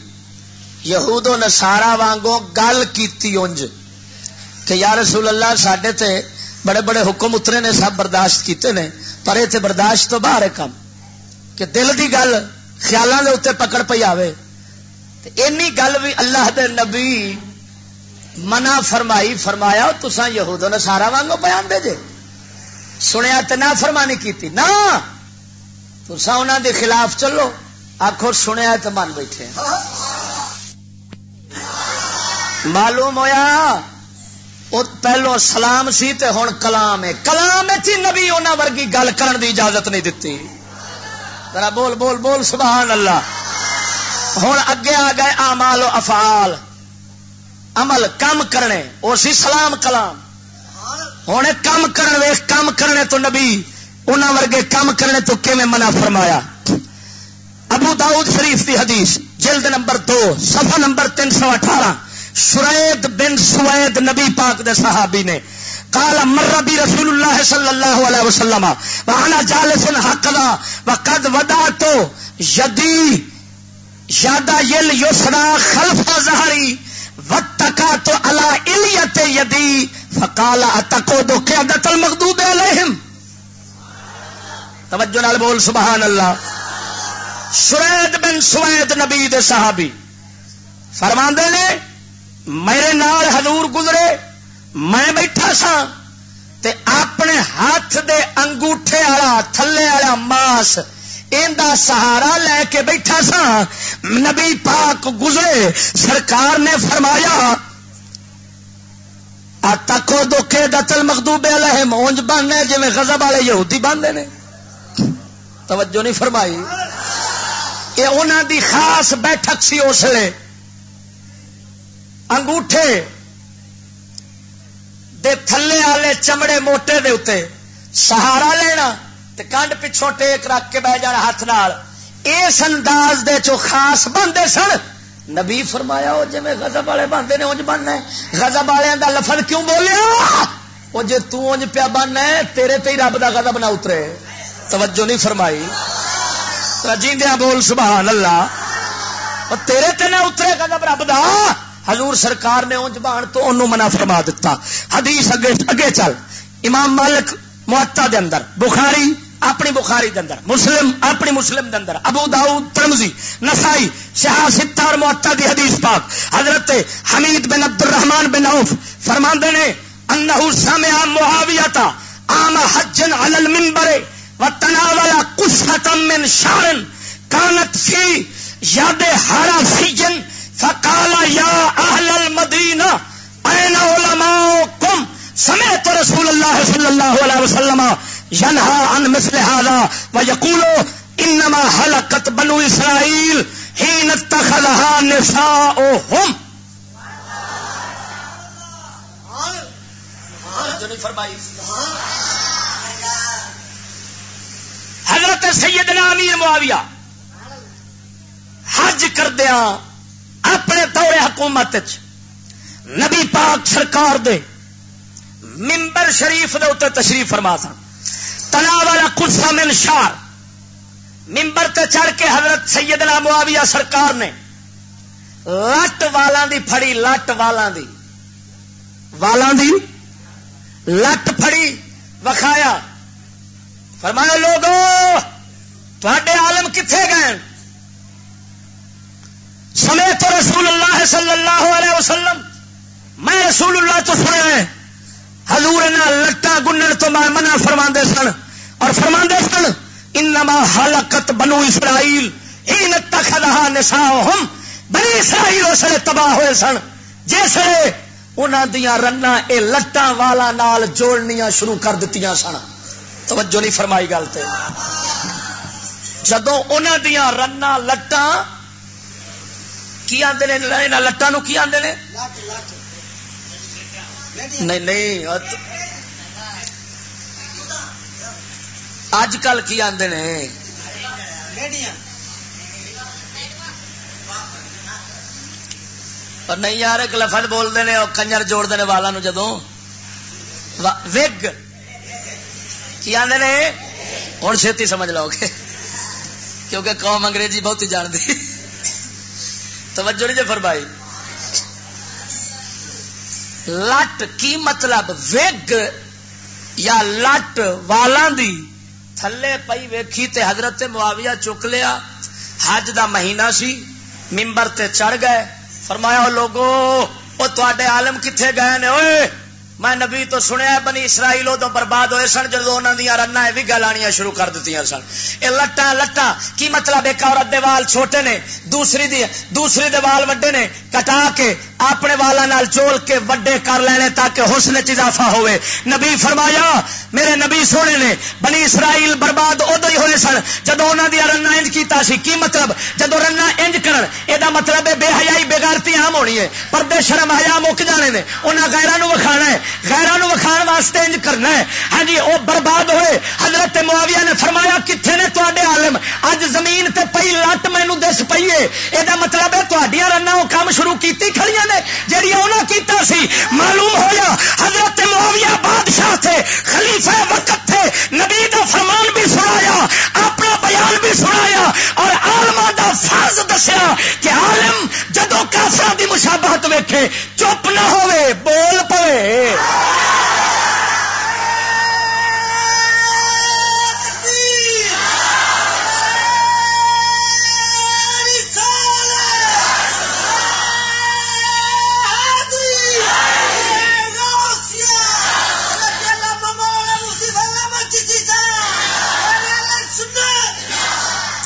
یہود و نسارا وانگو گل کیتی انج کہ یا رسول اللہ سڈے تے بڑے بڑے حکم اترے نے، سب برداشت کیتے نے، پر یہ برداشت تو باہر ہے کم۔ کہ دل دی گل خیالوں کے اتنے پکڑ پی آئے اینی گل بھی اللہ دے نبی منع فرمائی، فرمایا تسا یہود و نسارا وانگو بیان دے جے۔ سنیا تو نہ فرمانی کی نہ! تسا انہوں دے خلاف چلو۔ آخو سنیا تو من بیٹھے معلوم ہویا؟ پہلو سلام سی تے ہوں کلام ہے۔ کلام تھی جی نبی انہوں ورگی گل کرن دی اجازت نہیں دیتی ذرا بول بول بول، سبحان اللہ۔ ہوں اگے آ گئے آمال و افعال۔ عمل کم کرنے وہ سی سلام کلام۔ ہوں کم کرن ویخ کم کرنے تو نبی انہوں ورگے کم کرنے تو کیون منع فرمایا؟ ابو داؤد شریف دی حدیث، جلد نمبر دو، صفحہ نمبر تین سو اٹھارہ۔ سرید بن سوید نبی پاک دے صحابی نے کالا مربی رسول اللہ صلی اللہ علیہ وسلم، وانا جالس حق وقد ودا تو یدی، یادا یل یسرا خلف ظہری وتکا تو الا الیت یدی، فقال اتقو دو قیادت المغضوب علیہم۔ توجہ نال بول سبحان اللہ سرید بن سوید نبی دے صحابی، فرماندے نے میرے نال حضور گزرے، میں بیٹھا سا، تے اپنے ہاتھ دے انگوٹھے والا، تھلے والا ماس سہارا لے کے بیٹھا سا۔ نبی پاک گزرے، سرکار نے فرمایا تکو دکھے دتل مخدوبے والے مونج باندھے جی غزب والے یہودی باندھے نے۔ توجہ نہیں فرمائی۔ یہ انہوں دی خاص بیٹھک سی اس لیے۔ انگوٹھے دے تھلے والے چمڑے موٹے دے اتنے سہارا لینا کنڈ پچھوں ٹیک رکھ کے بہ جانا ہاتھ نال اس انداز دے چو خاص بنتے سن نبی فرمایا وہ جی گزب والے بنتے نے انج بننا گزب والوں کا لفظ کیوں بولیا وہ جی تج پیا بننا تیرے تے رب کا گزب نہ اترے توجہ نہیں فرمائی جیندیا بول سبحان اللہ تیرے تے نہ اترے گزب رب دا حضور سرکار نے اونج بان تو انہوں منع فرما دیتا حدیث اگے اگے چل۔ امام مالک معتا دے اندر، بخاری اپنی بخاری دے اندر، مسلم اپنی مسلم دے اندر، ابو داؤد ترمزی نسائی شہا ستار معتا دی حدیث پاک۔ حضرت حمید بن عبد الرحمن بن عوف فرماندے نے، انہو سمع معاویتا آم حجن علی المنبر وتناول قصحة من شعر كانت في يد حرفي فقال یا اہل المدینہ این علماؤکم سمیت رسول اللہ صلی اللہ علیہ وسلم ینہا عن مثل هذا ویقولو، انما حلقت بنو اسرائیل حین اتخذها نساؤہم۔ حضرت سیدنا امیر معاویہ، حج کر دیا اپنے دورے حکومت نبی پاک سرکار دے ممبر شریف دے اتنے تشریف فرما سن۔ تنا والا کلسا من شار۔ ممبر تے چڑھ کے حضرت سیدنا معاویہ سرکار نے لٹ والا دی پھڑی، لٹ والا دی۔ والا دی لٹ پھڑی وکھایا۔ فرمایا، لوگو تھے عالم کتنے گئے؟ سمے تو رسول اللہ صلی اللہ علیہ وسلم، میں رسول اللہ تو سنا حضور نہ لٹا گنن تو میں منع فرما سن۔ اور فرما سن، انما حلقت بنو اسرائیل ان تخدہ نسا بنی اسرائیل اس لیے تباہ ہوئے سن۔ جسے انہوں دیا رنا یہ لٹان والا نال جوڑنیاں شروع کر دیتی سن۔ توجہ نہیں فرمائی گل تے۔ جدو انہوں دیا رنا لٹان کی آدھے یہاں لٹان کی آدھے نہیں نہیں اج کل کی آدھے پر نہیں یار، ایک لفظ بولتے ہیں اور کنجر جوڑتے ہیں والا جدو وگ کی آدھے نے؟ ہوں چھتی سمجھ لو گے، کیونکہ قوم انگریزی بہت ہی جانتی توجہ نہیں جی فرمائی۔ لٹ کی مطلب ویگ یا لٹ والاں دی تھلے پئی ویکھی تے حضرت معاویہ چک لیا۔ حج دا مہینہ سی ممبر تے چڑھ گئے۔ فرمایا لوگو، او تواڈے عالم کتھے گئے نے؟ اوئے میں نبی تو سنیا بنی اسرائیل ادو برباد ہوئے سن جدو دیا رن بھی گلانیاں شروع کر دیتی سن۔ یہ لٹا لٹا کی مطلب ایک عورت دے وال چھوٹے نے، دوسری دی دوسری دے وال وڈے نے، کٹا کے اپنے والا نال چول کے وڈے کر لینے تاکہ حسن اضافہ ہوئے۔ نبی فرمایا، میرے نبی سونے نے بنی اسرائیل برباد ادو ہی ہوئے سن۔ جدو انہوں دیا رنا انج کیتا سی، کی مطلب؟ جدو رنا انج کرن یہ مطلب بے حیائی بےغارتی عام ہونی ہے۔ پردے شرم حیا مک جانے نے انہیں گیران وکھانا ہے۔ غیران وکھان واسطے انج کرنا ہے۔ ہاں جی وہ برباد ہوئے۔ حضرت معاویہ نے فرمایا کتنے نے تے عالم؟ اج زمین تے پئی لٹ مینو دس پئی ہے یہ مطلب ہے تڈیا رنا وہ کام شروع کیتی کھڑیاں نے جہی انہوں کیتا سی۔ معلوم ہویا، حضرت معاویہ بادشاہ تھے، خلیفہ وقت تھے۔ نبی دا فرمان بھی سنایا، اپنا بیان بھی سنایا، اور آلما دا فرض دسیا کہ عالم جدو کافر دی مشابہت ویکھے، چپ نہ ہوئے بول پوے۔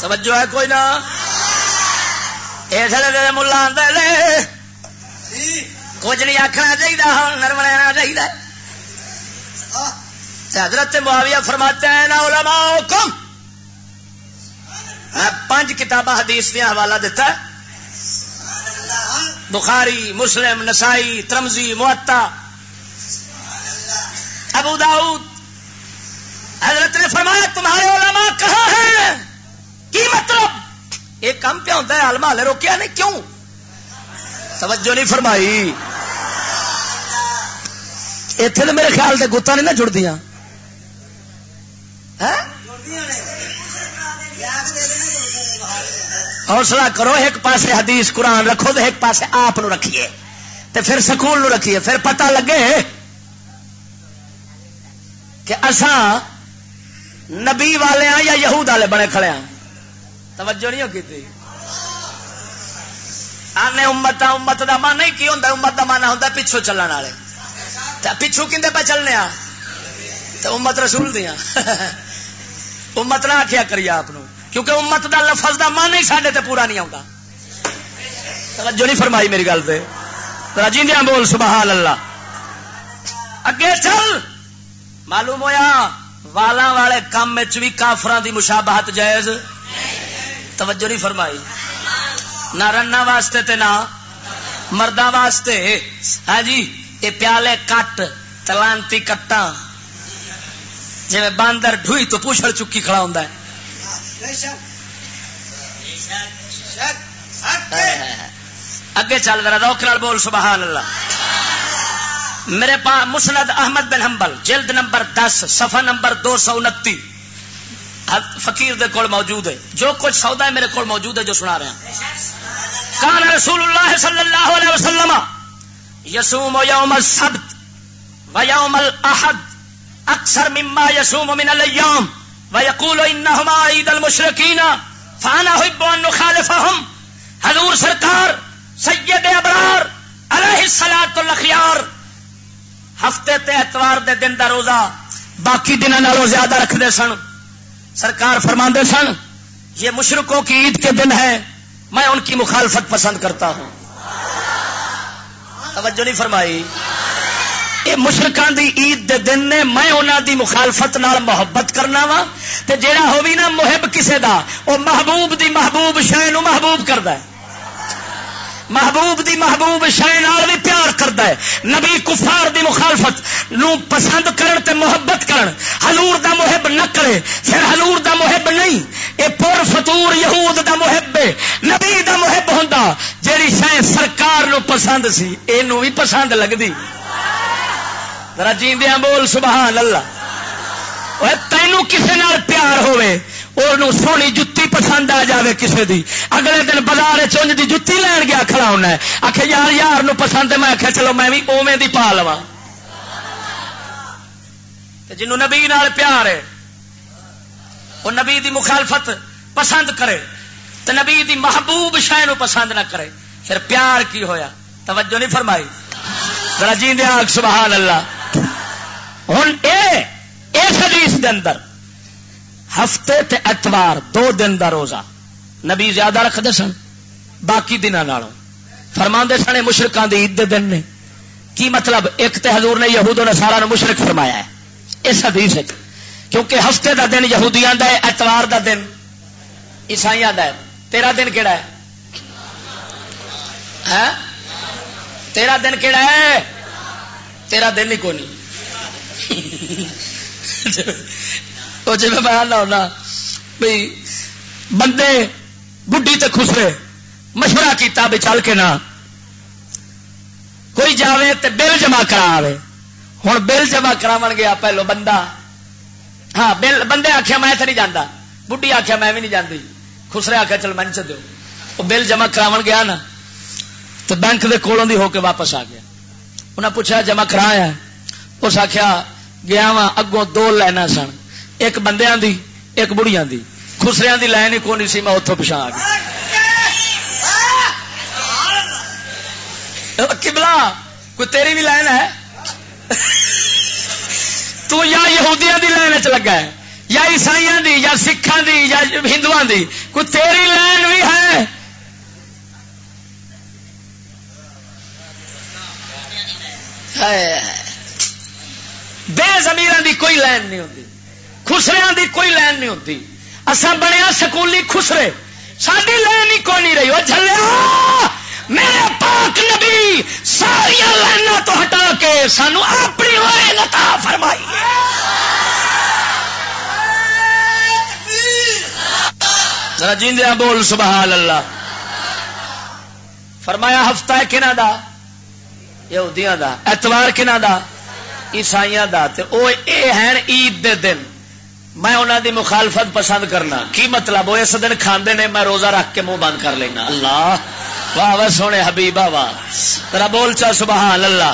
توجہ ہے کوئی نہ؟ اسلے ملا آدھے کچھ نہیں آخنا چاہیے نرم رہنا چاہیے حضرت معاویہ فرماتے ہیں نا علماء حکم میں پانچ کتاباں حدیث دیا حوالہ دیتا ہے بخاری مسلم نسائی ترمزی معتا ابو داؤد حضرت نے فرمایا تمہارے علماء کہاں ہیں کی مطلب یہ کم پہ ہوتا ہے آلما والے روکیا نہیں کیوں توجہ نہیں فرمائی اتنے تو میرے خیال سے گتا نہیں نہ جڑ دیا ہاں؟ حوصلہ کرو، ایک پاسے حدیث قرآن رکھو تو ایک پاسے آپ رکھیے۔ تو پھر سکول رکھیے۔ پھر پتہ لگے کہ اسان نبی والے ہیں یا یہود والے بنے کھڑے ہیں توجہ نہیں ہوگی تھی؟ آنے امت امت دا من نہیں کی ہوتا امت دا من ہوتا پچھو چلن والے۔ پچھو کھے پہ چلنے تو امت رسول دیا امت نہ آخیا کریے آپ کیونکہ امت دا لفظ دا من ہی سڈے تے پورا نہیں آتا توجہ نہیں فرمائی میری گل سے راجی بول، سبحان اللہ۔ اگے چل۔ معلوم ہویا والا والے کام بھی کافران دی مشابہت جائز؟ توجہ نہیں فرمائی۔ نہ رنا واسطے تے نہ مردہ واسطے۔ ہاں جی یہ پیالے کٹ تلانتی کٹا جی باندر ڈوئی تو پوچھڑ چکی کھڑا ہوں اگے چل رہا روک بول، سبحان اللہ۔ میرے پاس مسند احمد بن حنبل، جلد نمبر دس، صفحہ نمبر دو سو انتی۔ فقیر دے کول موجود ہے۔ جو کچھ سودا ہے میرے کول موجود ہے جو سنا رہے ہیں۔ کان رسول اللہ صلی اللہ علیہ وسلم۔ یسوم یوم السبت و یوم الاحد اکثر مما یسوم من الیام و یقول انہما عید المشرکین فانا حب ان نخالفهم حضور سرکار، سید ابرار، علیہ الصلوۃ الاخیار ہفتے تے اتوار دے دن دا روزہ باقی دنوں نالوں زیادہ رکھتے سن. سرکار فرما سن، یہ مشرقوں کی عید کے دن ہے میں ان کی مخالفت پسند کرتا ہوں۔ توجہ نہیں فرمائی۔ یہ مشرقان دی عید دے دن نے میں انہوں دی مخالفت نال محبت کرنا وا، تے جیڑا ہوگی نا محب کسے دا وہ محبوب دی محبوب شہ محبوب کرتا ہے۔ محبوب دی محبوب شہ بھی پیار کرتا ہے۔ نبی کفار دی مخالفت نو پسند کرن تے محبت کرن۔ حضور دا محب نہ کرے، پھر حضور دا محب نہیں۔ اے پور فتور یہود دا محب ہے۔ نبی دا محب ہوندا۔ جیڑی شہ سرکار نو پسند سی اے نو بھی پسند لگدی۔ ذرا جیندیاں بول، سبحان اللہ۔ تینوں کسے نال پیار ہوئے اور سونی جتی پسند آ جائے کسی دی۔ اگلے دن بازار چونج دی جتی لین گیا کھڑا ہونا ہے۔ آخ یار یار نو پسند ہے۔ میں آخیا چلو میں بھی اوے دی پا لوا جنو نبی نال پیار ہے وہ نبی دی مخالفت پسند کرے۔ تو نبی دی محبوب شہ پسند نہ کرے۔ پھر پیار کی ہویا؟ توجہ نہیں فرمائی۔ ذرا جی سبحان اللہ۔ ہوں اے اس حدیث دے اندر ہفتے تے اتوار، دو دن دا روزہ۔ نبی زیادہ رکھتے سن، باقی دن فرما سن مشرقان دی عید دے دن نے۔ کی مطلب؟ ایک تے حضور نے یہود نے سارا مشرق فرمایا ہے۔ اس حدیث ہے کیونکہ ہفتے دا دن یہودیاں دا ہے، اتوار دا دن عیسائی دا ہے۔ تیرا دن کہڑا ہے؟ ہاں؟ تیرا دن کہڑا ہے؟ تیرا دن ہی کونی تو جی میں بیان ہونا بھائی بندے بڈی تے خسرے مشورہ کیتا بھی چل کے نہ۔ کوئی جاوے تے بل جمع کرا ہوں بل جمع کرا گیا پہلو بندہ۔ ہاں بل، بندے آخیا میں تو نہیں جانا بڈی آخیا میں بھی نہیں جاندی خسرے آخیا چل من چ دو وہ بل جمع کرا گیا نا تو بینک کے کولوں دی ہو کے واپس آ گیا۔ انہیں پوچھا جمع کرایا اس آخیا گیا وا اگوں دو لینا سن۔ ایک بندیاں دی، ایک بڑیاں دی۔ خسریاں دی لائن ہی کون سی، میں اتوں پچھا آ گیا کبلا کوئی تیری بھی لائن ہے؟ تو یا یہودیاں دی لائن چ لگا ہے، یا عیسائی دی، یا سکھان دی، یا ہندو دی۔ کوئی تیری لائن بھی ہے؟ بے زمیر دی کوئی لائن نہیں ہوتی خسریا دی کوئی لین نہیں ہوتی۔ اصا بنیا سکولی خسرے۔ ساری لین ہی کوئی نہیں رہی؟ وہ چلیا میرے پاک نبی ساریا لائن تو ہٹا کے سانو اپنی لائن عطا فرمائی۔ ذرا جیندیا بول سبحان اللہ فرمایا، ہفتہ ہے کنہ دا؟ یہودیاں دا۔ اتوار کنہ دا؟ عیسائیاں دا۔ تے او اے ہیں عید دے دن۔ میں انہوں دی مخالفت پسند کرنا۔ کی مطلب؟ وہ اس دن کھانے نے میں روزہ رکھ کے منہ بند کر لینا۔ اللہ۔ واہ واہ سونے حبیبہ واہ۔ ترا بول چا سبحان اللہ۔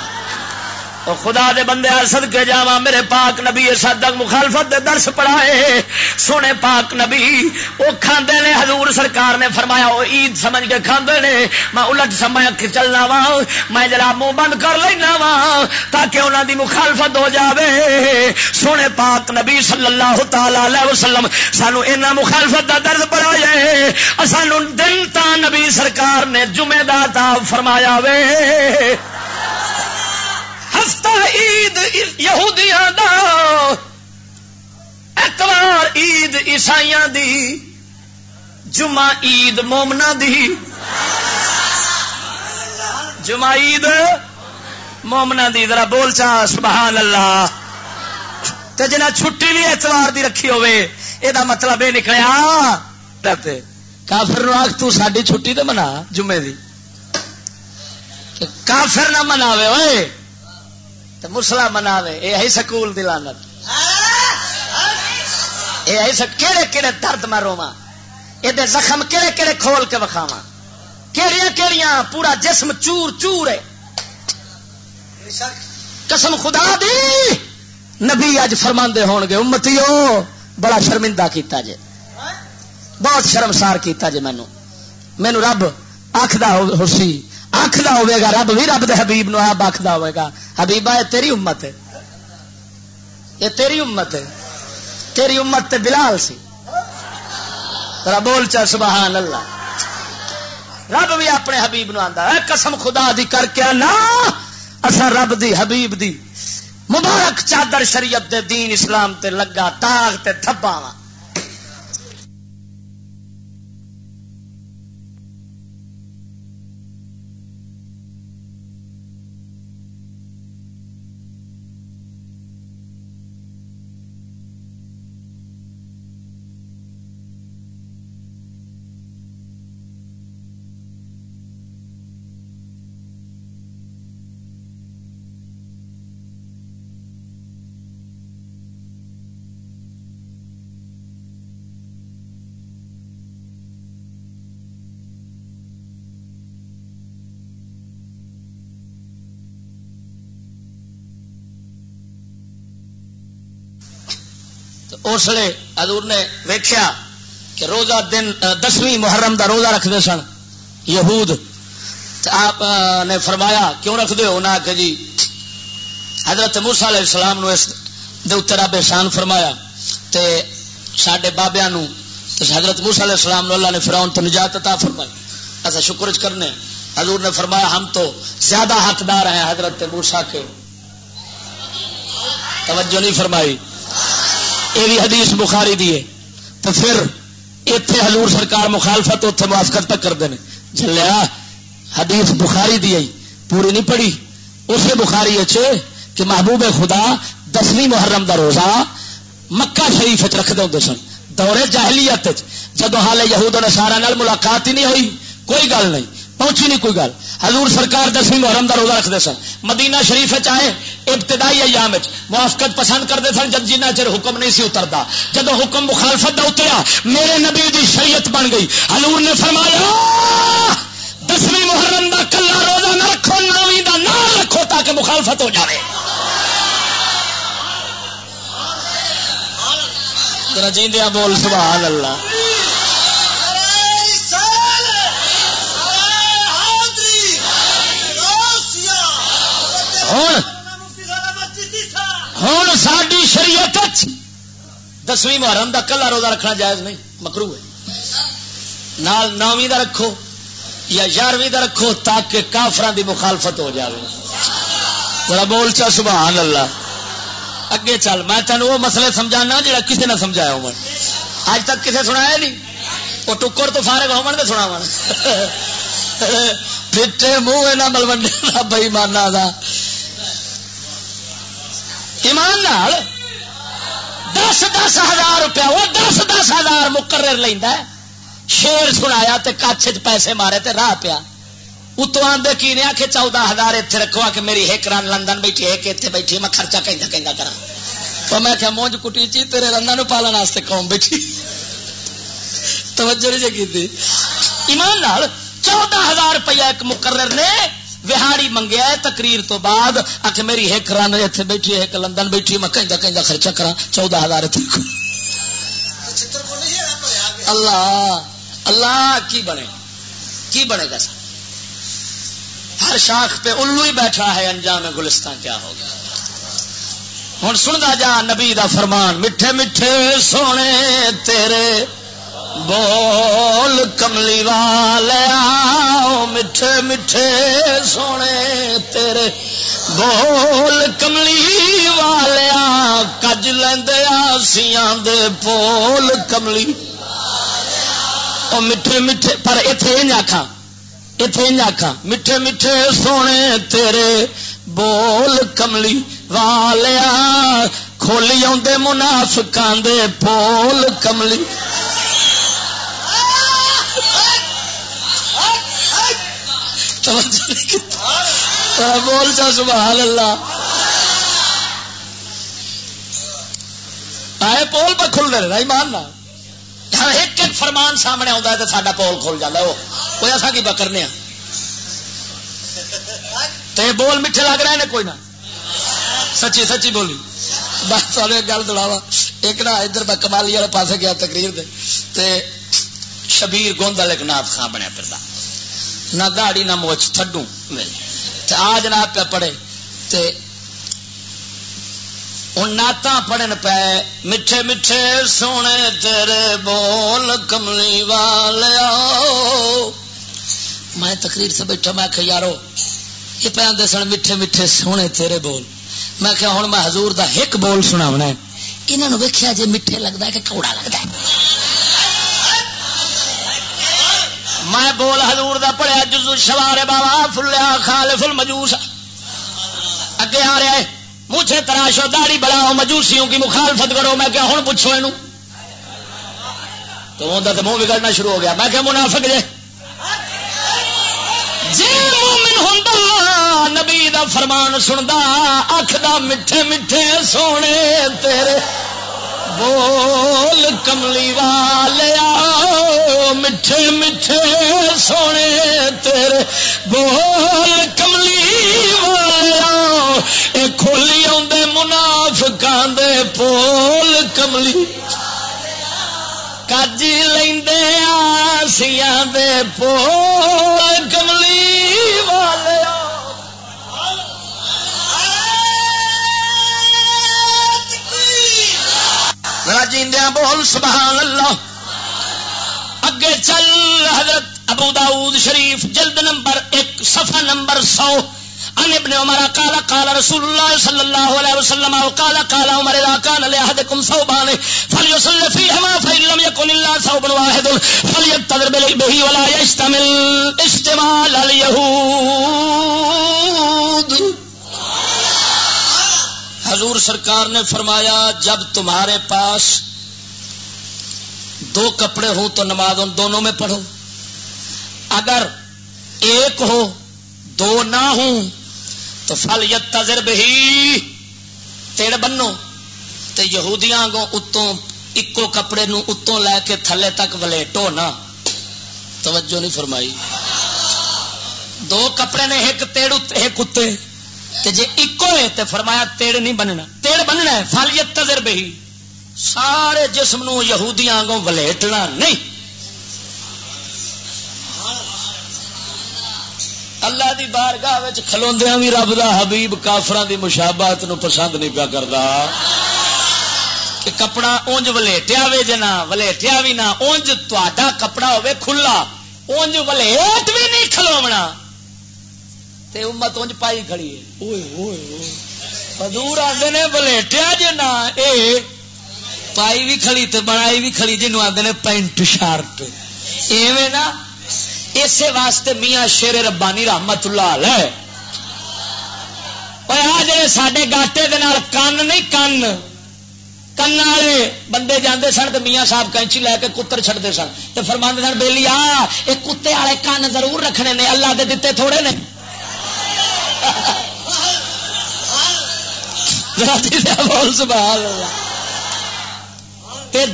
خدا دے بندے سد کے جا میرے پاک نبی صدق مخالفت دے درس پڑھائے، سونے پاک نبی، وہ کھاندے نے، حضور سرکار نے فرمایا، وہ عید سمجھ کے کھاندے نے، میں الٹ سمجھ کے چلنا وا، میں جرا منہ بند کر لینا وا، تاکہ انہوں دی مخالفت ہو جاوے۔ سونے پاک نبی صلی اللہ تعالی علیہ وسلم، سانو اینا مخالفت دا درد پڑا جائے سانو دن تا نبی سرکار نے جمعہ دا تا فرمایا وے۔ ہفتہ عید یہودیاں دا۔ اتوار عید عیسائیاں دی۔ جمعہ عید مومنا دی۔ جمعہ عید مومنا دی۔ ذرا بول چا سبحان اللہ تے جنا چھٹی بھی اتوار دی رکھی ہوے یہ مطلب یہ نکلیا کافر آخ تو ساری چھٹی تو منا، جمعے دی۔ کافر نہ مناوے ہوئے تو مسلا مناوے یہ ہے سکول دلانت یہ کہڑے کہڑے درد میں روا یہ زخم کہڑے کہڑے کھول کے وکھاوا کہڑی کہڑیاں پورا جسم چور چور ہے۔ قسم خدا دی، نبی اج فرما ہون گے امتی بڑا شرمندہ کیتا جے۔ بہت شرمسار کیتا جے مینو مینو رب آخر ہو سی آخر ہوئے گا، رب بھی رب دے حبیب نو آپ آخر ہوئے گا۔ حبیبا یہ تیری امت ہے۔ یہ تیری امت ہے۔ تیری امت تے بلال سی۔ بول چا سبحان اللہ۔ رب بھی اپنے حبیب نو آتا ہے۔ قسم خدا دی کر کے نا اصا رب دی، حبیب دی۔ مبارک چادر شریعت دے دین اسلام تے لگا، تاغ تے تھبا اس لیے ادور نے ویخیا کہ روزہ دن دسویں محرم دا روزہ رکھتے سن، یہود۔ آپ نے فرمایا، کیوں رکھتے ہو؟ نہ کہ جی حضرت موسا علیہ السلام نو اس دے رب احسان فرمایا۔ تے سڈے بابیا نو حضرت موسا علیہ السلام نو اللہ نے فراؤن تو نجات عطا فرمائی۔ ایسا شکر کرنے حضور نے فرمایا، ہم تو زیادہ حقدار ہیں حضرت موسا کے۔ توجہ نہیں فرمائی۔ یہ بھی حدیث بخاری دی ہے۔ تو پھر اتنے حضور سرکار مخالفت اتنے موافقت تک کرتے ہیں جلیا حدیث بخاری دی آئی پوری نہیں پڑھی۔ اسے بخاری اچھے کہ محبوب خدا دسویں محرم دا روزہ مکہ شریف رکھتے ہوں سن۔ دورے جاہلیت جدو حال یہود نسارا ملاقات ہی نہیں ہوئی، کوئی گل نہیں۔ پہنچی نہیں کوئی گل۔ حضور سرکار دسویں محرم کا روزہ رکھتے سن۔ مدینہ شریف چاہے ابتدائی ایام موافقت پسند کرتے سن، جب جنہ چر حکم نہیں سی اترتا جب حکم مخالفت کا اتریا، میرے نبی دی شریعت بن گئی۔ حضور نے فرمایا، دسویں محرم کا کلا روزہ نہ رکھو، نویں کا نام رکھو تاکہ مخالفت ہو جائے جی بول، سبحان اللہ۔ ہوں ساری شریعت دسویں محرم کا کلا روزہ رکھنا جائز نہیں مکرو ہے۔ نال نویں کا رکھو یا یارویں کا رکھو تاکہ کافران دی مخالفت ہو جائے بڑا بول چا سبحان اللہ۔ اگے چل میں تینوں وہ مسئلے سمجھانا جا کسی نے سمجھایا ہو اج تک کسی سنایا نہیں؟ وہ ٹکر تو فارغ ہو سنا پھٹے منہ ملوڈے کا بئی مانا نال دس دس ہزار روپیہ، وہ دس دس ہزار مقرر لینا شیر سنایا تے کچھ پیسے مارے تے راہ پیا۔ اتو آدھے کی نے آ کے چودہ ہزار اتنے رکھو آ کہ میری ایک رن لندن بیٹھی ایک اتنے بیٹھی، میں خرچہ کہ کرا تو میں کیا مونج کٹی چی، تیرے لندن پالن واسطے قوم بیٹھی۔ توجہ نہیں جی ایمان نال چودہ ہزار روپیہ ایک مقرر نے وہاڑی منگیا ہے تقریر تو بعد آخ میری ایک رن اتنے بیٹھی ایک لندن بیٹھی میں کہیں کہیں خرچہ کرا چودہ ہزار اللہ اللہ کی بنے کی بنے گا ہر شاخ پہ الو ہی بیٹھا ہے، انجام گلستان کیا ہوگا ہوں سنتا جا، نبی دا فرمان، میٹھے میٹھے سونے تیرے۔ بول کملی والے میٹھے میٹھے سونے تیرے بول کملی والیا کج لیا سیاں دے بول کملی او میٹھے میٹھے پر اتے آخا اتے آخا میٹھے میٹھے سونے تیرے بول کملی والیا کھولی آدھے منافقان دے پول کملی بول چا سبحان اللہ۔ آئے پول پر کھل رہے نہیں ماننا ایک ایک فرمان سامنے آتا ہے تو ساڈا پول کھل جاتا وہ ایسا کی پکڑنے تو بول میٹھے لگ رہے ہیں کوئی نہ۔ سچی سچی بولی۔ بس گل دڑاوا ایک نہ ادھر میں کمالی والے پاس گیا تقریر دے۔ تے شبیر گوند والے نات خان بنیا پھر نہ دہڑی نہ موچ، تھڈو۔ آ جناب پہ پڑے تے نعت پڑھن پے، میٹھے میٹھے سونے تیرے بول کملی والیا۔ میں تقریر سے بیٹھا، میں کہ یارو، یہ پہ آدھے سن میٹھے میٹھے سونے تیرے بول۔ میں کہ ہوں میں حضور دا ایک بول سنا ہونا یہاں ویکیا جی میٹھے لگتا ہے کہ کوڑا لگتا ہے۔ میں بول حضور دا پڑھیا جزو شوارے بابا، فلیا خالف المجوس۔ اگے آ رہا ہے، مجھے تراشو داڑھی بڑھاؤ مجوسیوں کی مخالفت کرو، میں کیا ہوں پوچھو یہ تو تو منہ بگڑنا شروع ہو گیا۔ میں کیا منافق جے؟ جی مومن ہوں نبی دا فرمان سندا اکھ دا میٹھے میٹھے سونے تیرے۔ بول کملی والیا میٹھے میٹھے سونے تیرے بول کملی والیا اے کھولی آدھے منافقان دے پول کملی کج لیندے آسیاں دے پول کملی جیندیا بول، سبحان اللہ۔ اگے چل حضرت ابو داؤد شریف، جلد نمبر ایک، صفحہ نمبر سو۔ ان ابن عمر قال قال رسول الله صلى الله عليه وسلم قال قال عمر، اذا كان لاحدكم ثوبان فليصلي فيهما فان لم يكن الا ثوب واحد فليتذر به ولا يشتمل اشتمال اليهود حضور سرکار نے فرمایا، جب تمہارے پاس دو کپڑے ہوں تو نماز ان دونوں میں پڑھو۔ اگر ایک ہو، دو نہ ہوں، تو فل یت تجر بہی، تیڑ بنو۔ تو یہودیاں گو اتوں اکو کپڑے نو اتوں لے کے تھلے تک ولیٹو نہ۔ توجہ نہیں فرمائی۔ دو کپڑے نے ایک تیڑ، ایک اتنے جی ایک تو فرمایا تیڑ نہیں بننا۔ تیڑ بننا ہے، فالیت تجربے ہی۔ سارے جسم نو یہودیاں آگوں ولیٹنا نہیں۔ اللہ دی بارگاہ کھلوندیا بھی رب دا حبیب کافران دی مشابہت نو پسند نہیں پیا کرتا کہ کپڑا اونج ولیٹیا وے جنا ولیٹیا بھی نہ، اونج تا کپڑا ہوے کھلا۔ اونج ولیٹ بھی نہیں کھلونا تے امت انج پائی کھڑی ہے۔ حضور آدھے نے بلیٹیا جی نا اے پائی بھی کھڑی تے بنائی بھی کھڑی جنوب آدھے نے پینٹ شارٹ۔ ایویں نا اسی واسطے میاں شیر ربانی رحمت اللہ ہے آ جڑے سڈے گاٹے دے نال کن نہیں کن۔ کن والے بندے جاندے سن تو میاں صاحب کینچی لے کے کتر چڑھتے سن۔ تو فرماندے سن بہلی آ یہ کتے والے کن ضرور رکھنے نے اللہ دے دیتے تھوڑے نے۔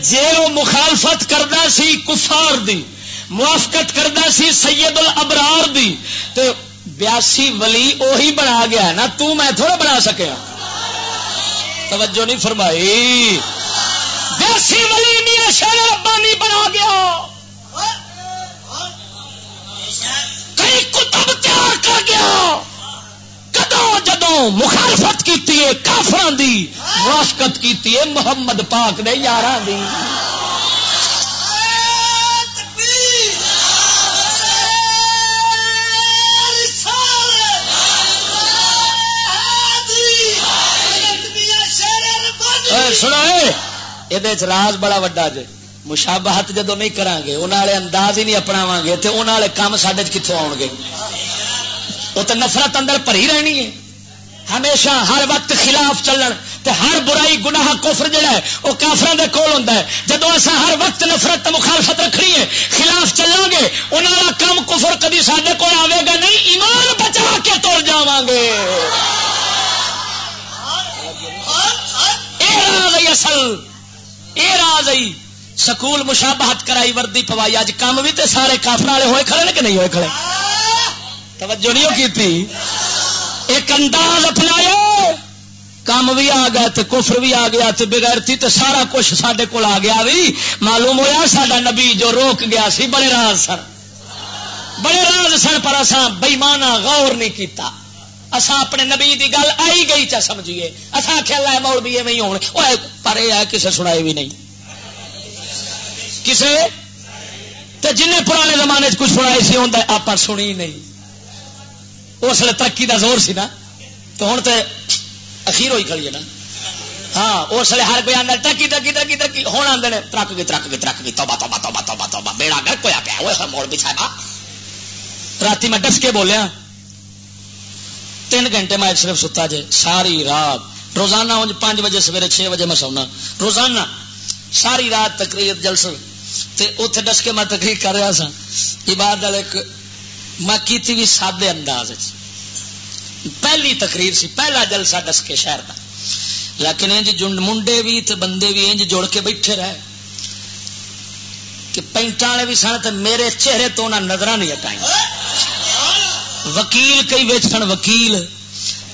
جی وہ مخالفت کرتا سی کفار دی، موافقت کرتا سی سید الابرار دی تو بیاسی ولی اوہی بنا گیا نا، تو میں تھوڑا بنا سکیا۔ توجہ نہیں فرمائی۔ بیاسی ولی میاں شیر ربانی بنا گیا۔ کئی کتب تیار کر گیا۔ کدو جدو مخالفت کی کافران دی موافقت کی محمد پاک نے یار دی۔ سنا یہ راز بڑا وا جی مشابہت جدو نہیں کران گے انہوں والے انداز ہی نہیں اپناو گے تو انہوں والے کام سڈے کتوں آؤ گے؟ وہ تو نفرت اندر پری رہنی ہے۔ ہمیشہ ہر وقت خلاف چلن تے ہر برائی گناہ کفر جڑا ہے، وہ کافران دے کول ہوندا ہے۔ جدو ایسا ہر وقت نفرت مخالفت رکھنی ہے، خلاف چلیں گے انہوں کا کم کفر کدی سارے کو آئے گا نہیں، ایمان بچا کے تر جا گے۔ اصل یہ راز آئی سکول مشابہت کرائی وردی پوائی اج کام بھی تے سارے کافر والے ہوئے کھڑے کہ نہیں ہوئے کھڑے؟ توجہ نہیں کی ایک انداز اپنایا، کام بھی آ گیا تو کفر بھی آ گیا تو بغیرتی تو سارا کچھ سڈے کول آ گیا بھی معلوم ہوا سڈا نبی جو روک گیا سی، بڑے راز سن۔ بڑے راز سن، پر اصا بےمانا غور نہیں کیتا۔ اسا اپنے نبی دی گل آئی گئی چا سمجھیے۔ اصا آخیا لا مول بھی ایویں ہو پر یہ کسے سنائے بھی نہیں۔ کسے؟ تو جن پرانے زمانے کچھ سنائی سی آپ سنی نہیں۔ اس لیے ترقی دا زور سی نا۔ تو ہوں تو اخیر ہوئی کھڑی ہے نا۔ ہاں اس لیے ہر کوئی آدھا ترقی ترقی ترقی ترقی۔ ہوں آدھے ترک گئی ترک گئی ترک گئی توبہ توبہ توبہ توبہ توبہ۔ بیڑا گھر کویا پیا وہ موڑ بھی رات میں ڈس کے بولیا، تین گھنٹے میں صرف ستا جے، ساری رات، روزانہ جی پانچ بجے سویرے چھ بجے میں سونا۔ روزانہ، ساری رات تقریر جلس اتنے ڈس کے میں تقریر کر رہا سا عباد ایک میں کیتی بھی سادے انداز پہلی تقریر سی، پہلا جلسہ ڈس کے شہر کا لیکن انج جنڈ منڈے بھی تے بندے بھی انج جوڑ کے بیٹھے رہے۔ کہ پینٹ والے بھی سن تو میرے چہرے تو انہیں نظر نہیں ہٹائی وکیل کئی ویچن وکیل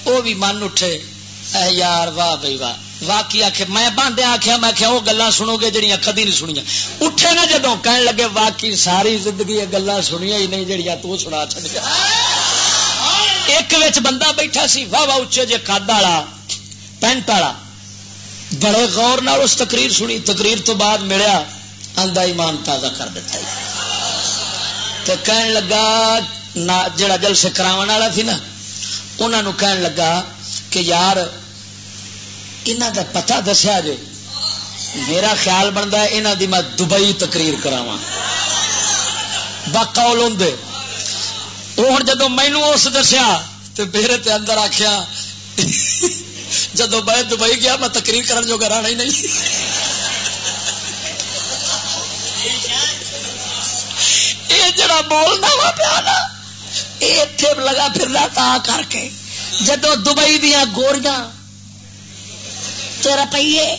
وہ بھی من اٹھے، اے یار، واہ بھائی، واہ۔ واقعی آخ میں باندھے آخیا میں آخیا وہ گلا سنو گے جہیا کدی نہیں سنیا اٹھے نا جدو کہن لگے، واقعی ساری زندگی گلا سنیا ہی نہیں جہیا تو سنا چڑ گیا ایک وچ بندہ بیٹھا سی، واہ واہ اچے جے کد والا پینٹ والا بڑے غور نال اس تقریر سنی، تقریر تو بعد ملیا آدھا ایمان تازہ کر دیتا تو کہن لگا جڑا جلسے کراو والا سی نا انہوں کہن لگا کہ یار انہ دا پتا دسیا جی میرا خیال بنتا ہے انہ دی میں دبئی تقریر کراوا باقا ہوں جدو مینو اس دسیا تو میرے تے اندر آخیا جدو میں دبئی گیا میں تقریر کرن جو کرا ہی نہیں۔ یہ جڑا بولنا وا پیا نا یہ لگا پھر تا کر کے۔ جدو دبئی دیا گوریاں روپیے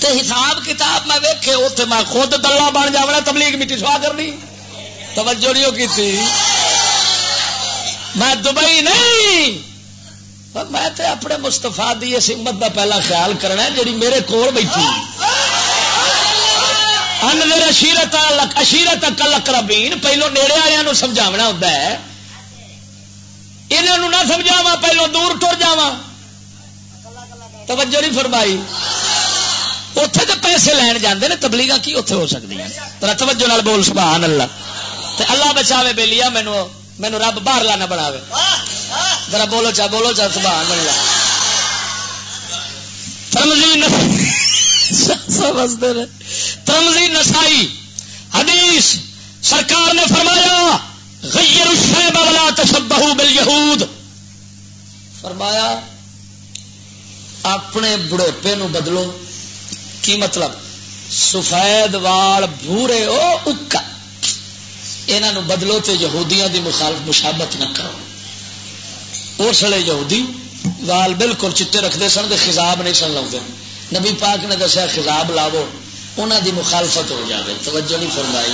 تے حساب کتاب میں ویکے اتنے میں خود دلہ بن جا تبلیغ مٹی سوا کرنی۔ توجہ نہیں کی میں دبئی نہیں! میں تے اپنے مستفا دی اس امت کا پہلا خیال کرنا جی میرے کول بیٹھی۔ ان میرے اشیرت اشیرت کل اکربین پہلو نیڑے والوں سمجھاونا ہوتا ہے۔ انہوں نہ سمجھاوا پہلو دور ٹر جاواں۔ توجہ نہیں فرمائی۔ اتے تو پیسے لین جاندے نے تبلیغ کی اتے ہو سکتی ہیں توجہ نال بول، سبحان اللہ۔ تے اللہ بچاوے بے لیا مینو مینو رب باہر لانا بنا ذرا بولو چا بولو چا، سبحان اللہ۔ ترمزی نسائی حدیث سرکار نے فرمایا، غیر الشیب ولا تشبہو بالیہود۔ فرمایا اپنے بڑھوپے نو بدلو۔ کی مطلب؟ سفید وال بھورے او اکا۔ انہوں بدلو تو یہودیاں دی مخالف مشابت نہ کرو۔ اس لیے یہودی وال بالکل چٹے رکھتے سن تو خزاب نہیں سن لاؤ نبی پاک نے دسیا خزاب لاو انہوں دی مخالفت ہو جائے توجہ نہیں فرمائی۔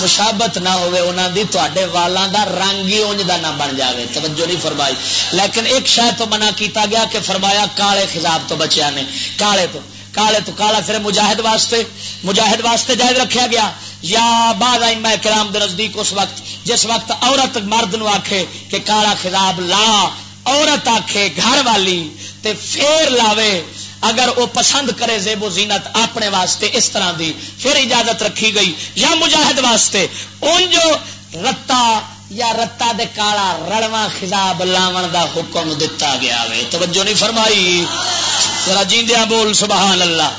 مشابت نہ ہوئے انہوں دی تے والاں دا رنگ ہی انج دا نہ بن جاوے۔ توجہ نہیں فرمائی۔ لیکن ایک شاید تو منع کیتا گیا کہ فرمایا کالے خزاب تو بچیا نے۔ کالے تو کالے تو کالا پھر مجاہد واسطے مجاہد واسطے جائز رکھا گیا۔ یا بعد آئی میں کرام دے نزدیک اس وقت جس وقت عورت مرد نو آکھے کہ کالا خزاب لا، عورت آکھے گھر والی تے پھر لاوے۔ اگر وہ پسند کرے زیب و زینت اپنے واسطے اس طرح دی، پھر اجازت رکھی گئی، یا مجاہد واسطے ان جو رتا یا رتا دے کالا رڑوا خزاب لاون دا حکم دتا گیا وے۔ توجہ نہیں فرمائی؟ ذرا جیندیا بول، سبحان اللہ۔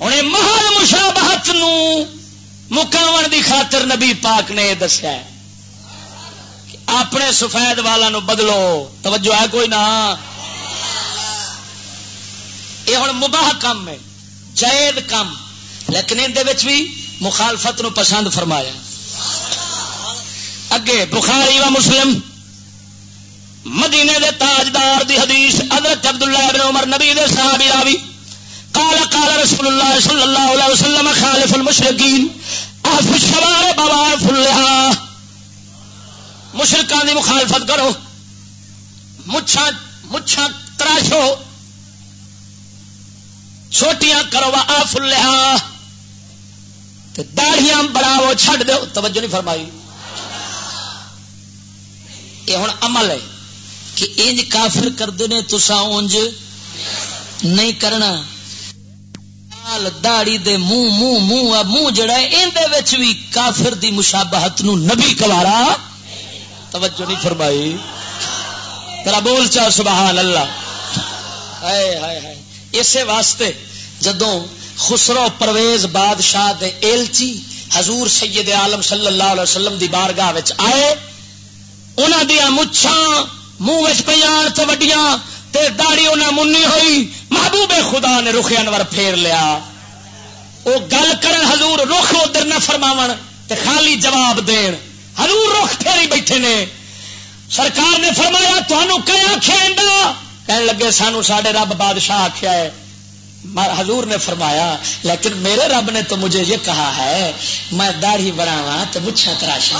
ہوں محل مشابہت نو مکاون دی خاطر نبی پاک نے دسیا اپنے سفید والا نو بدلو۔ توجہ ہے کوئی نہ؟ یہ ہوں مباح کام ہے جائد کام لیکن اندر بھی مخالفت نو پسند فرمایا۔ اگے بخاری و مسلم، مدینے دے تاجدار دی حدیث، حضرت عبداللہ ابن عمر نبی دے صحابی راوی۔ قال قال رسول اللہ صلی اللہ علیہ وسلم، خالف المشرقین آف شوار بوار فلہا مشرکان دی مخالفت کرو۔ مچھا مچھا تراشو۔ چھوٹیاں کرو آ فلہا داڑیاں بڑاو چھڈ دو توجہ نہیں فرمائی۔ یہ ہوں عمل ہے کہ انج کافر کرتے ہیں تسا انج نہیں کرنا۔ داڑی دے منہ منہ منہ منہ جڑا اندر بھی کافر دی مشابہت نو نبی کوارا توجہ نہیں فرمائی۔ ترا بول چا، سبحان اللہ۔ ہائے ہائے ہائے۔ اسی واسطے جدوں خسرو پرویز بادشاہ دے ایلچی حضور سید عالم صلی اللہ علیہ وسلم دی بارگاہ وچ آئے انہوں دیا مچھاں منہ پہ تے وڈیاں تے داڑی انہیں منی ہوئی، محبوب خدا نے رخ انور پھیر لیا۔ وہ گل کرن حضور رخ ادھر نہ فرماو تے خالی جواب دین۔ حضور رخ پھیری بیٹھے نے۔ سرکار نے فرمایا تمہوں کہ آخیا کہنے لگے، سانو سڈے رب بادشاہ آخیا ہے۔ حضور نے فرمایا، لیکن میرے رب نے تو مجھے یہ کہا ہے، میں داڑھی بناوا تو مچھا تراشا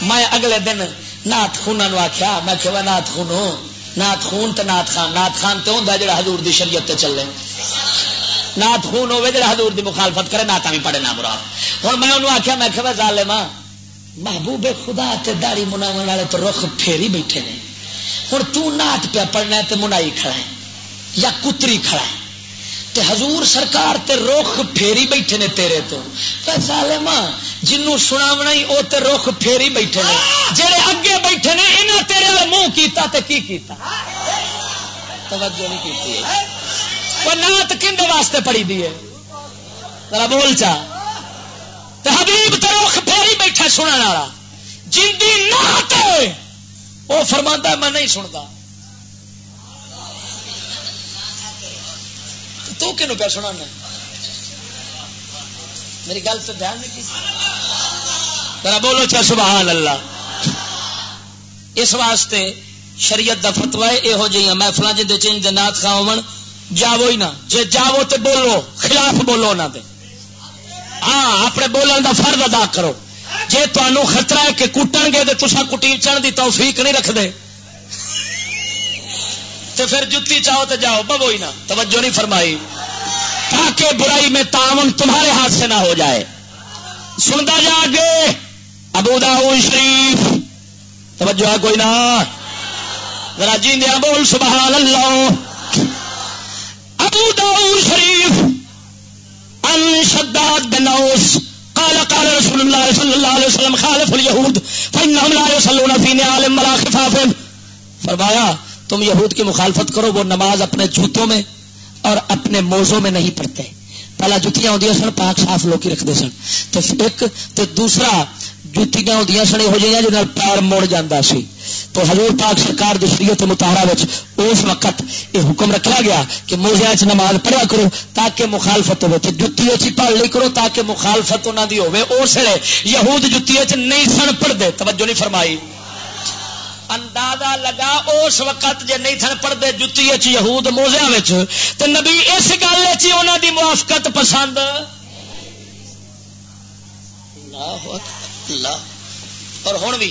میں اگلے دن نات خونا نو آخیا میں کہ نات خونو۔ نات خون تو نات خان نات خان تو ہوں جڑا حضور دی شریعت تے چلے۔ نات خون ہوے جڑا حضور دی مخالفت کرے ناتا بھی پڑھے نہ برا ہوں میں انہوں آخیا میں کہ ظالما محبوب خدا تے داڑی مناو والے تو رخ پھیری بیٹھے نے۔ ہوں تو نات پیا پڑھنا تے منائی کھڑا ہے۔ یا کتری کھڑا ہے۔ تے حضور سرکار تے روخ پھیری بیٹھے نے تیرے تو۔ ظالما جنوں سناونا ہی او تے روخ پھیری بیٹھے نے۔ جڑے اگے بیٹھے نے، انہاں تیرے منہ کیتا تے کی کیتا؟ توجہ نہیں کیتی ہے۔ وہ نات واسطے پڑی دی ہے۔ ذرا بول چا۔ تے حبیب تے روخ پھیری بیٹھا سنن والا۔ جن دی نات وہ فرماندا میں نہیں سنتا تو کنو پہ سنا میری گل تو دھیان نہیں ذرا بولو چا سبحان اللہ۔ اس واسطے شریعت دا فتوا یہو جی محفل جی چینج نات خا ہو جاو ہی نہ۔ جی جاو تو بولو، خلاف بولو انہوں دے۔ ہاں اپنے بولن دا فرد ادا کرو۔ جی تمہوں خطرہ ہے کہ کٹن گے تو تصا کٹی چڑھ دی توفیق نہیں رکھتے تو پھر جتی چاہو تو جاؤ ببو ہی نہ توجہ نہیں فرمائی۔ تاکہ برائی میں تعاون تمہارے ہاتھ سے نہ ہو جائے۔ سنتا جا گے ابو داؤ شریف۔ توجہ ہے کوئی نہ ذرا جی دیا بول، سبحان اللہ۔ ابو داؤ شریف۔ ان شداد بنوس قال قال رسول الله صلى الله عليه وسلم، خالف اليهود فإنهم لا يصلون في نعال ولا خفاف فرمایا تم یہود کی مخالفت کرو، وہ نماز اپنے جوتوں میں اور اپنے موزوں میں نہیں پڑھتے۔ پہلا جتیاں ہوتی سن، پاک صاف لوگ رکھتے سن۔ تو ایک تو دوسرا جتیاں ہوتی سن یہ جنہیں پیر مڑ جانا سی۔ تو حضور پاک سرکار کی شریعت متحرہ اس وقت یہ حکم رکھا گیا کہ موزیا چ نماز پڑھا کرو تاکہ مخالفت ہو جتی اچھی پڑھ لی کرو تاکہ مخالفت انہوں کی ہوے اس لیے یہود جتی نہیں سن پڑھتے۔ توجہ نہیں فرمائی۔ اندازہ لگا، اس وقت جے نہیں تھن پڑھتے، جتی یہود موزیا تو نبی اس گل انہوں دی موافقت پسند۔ اللہ اللہ اور ہوں بھی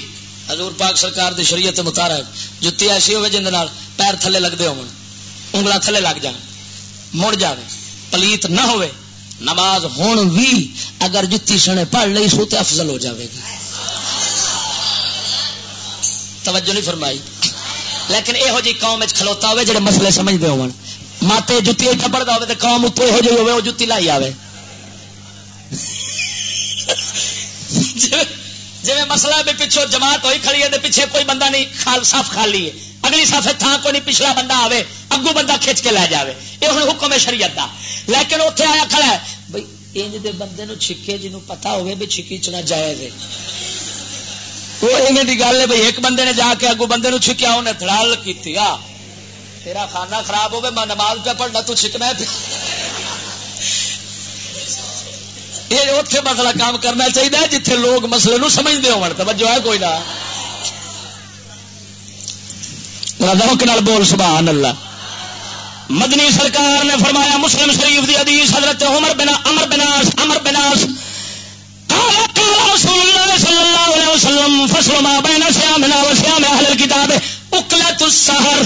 حضور پاک سرکار دی شریعت متارک جتی ایسی ہوے جن پیر تھلے لگتے ہو انگل تھلے لگ جان، مڑ جائے پلیت نہ ہوئے نماز ہوں بھی اگر جتی سنے پڑھ لی سو تو افضل ہو جاوے گی۔ توجہ نہیں فرمائی۔ لیکن یہو جی قوم کھلوتا ہوئے جڑے مسئلے سمجھتے ہو ماتے جتی پڑھتا ہوئے تو قوم اتو یہو جی ہوئے وہ جتی لائی آئے جی مسئلہ بھی پچھو جماعت ہوئی کھڑی ہے پیچھے کوئی بندہ نہیں، خال صاف خالی ہے۔ اگلی صاف تھان کوئی نہیں، پچھلا بندہ آئے اگو بندہ کھچ کے لے جائے یہ ہوں حکم ہے شریعت کا لیکن اتنے آیا کھڑا ہے بھائی انج دے بندے نو چھکے جنوں پتا ہوئے بھی چھکی چنا جائز ہے۔ وہ کی گل ہے بھائی ایک بندے نے جا کے اگو بندے نو چھکیا انہیں دڑال کی آ، تیرا کھانا خراب ہوگا میں نماز پہ پڑھنا، تو چھکنا ہے۔ یہ اتنے مسئلہ کام کرنا چاہیے جتھے لوگ مسئلے نو سمجھتے ہو توجہ ہے کوئی نہ۔ روک نال بول، سبحان اللہ۔ مدنی سرکار نے فرمایا، مسلم شریف دی حدیث حضرت عمر بنا امر بناس امر بناس رسول اللہ صلی اللہ علیہ وسلم فصل ما بین سیامنا و سیام اہل الكتاب اکلت السحر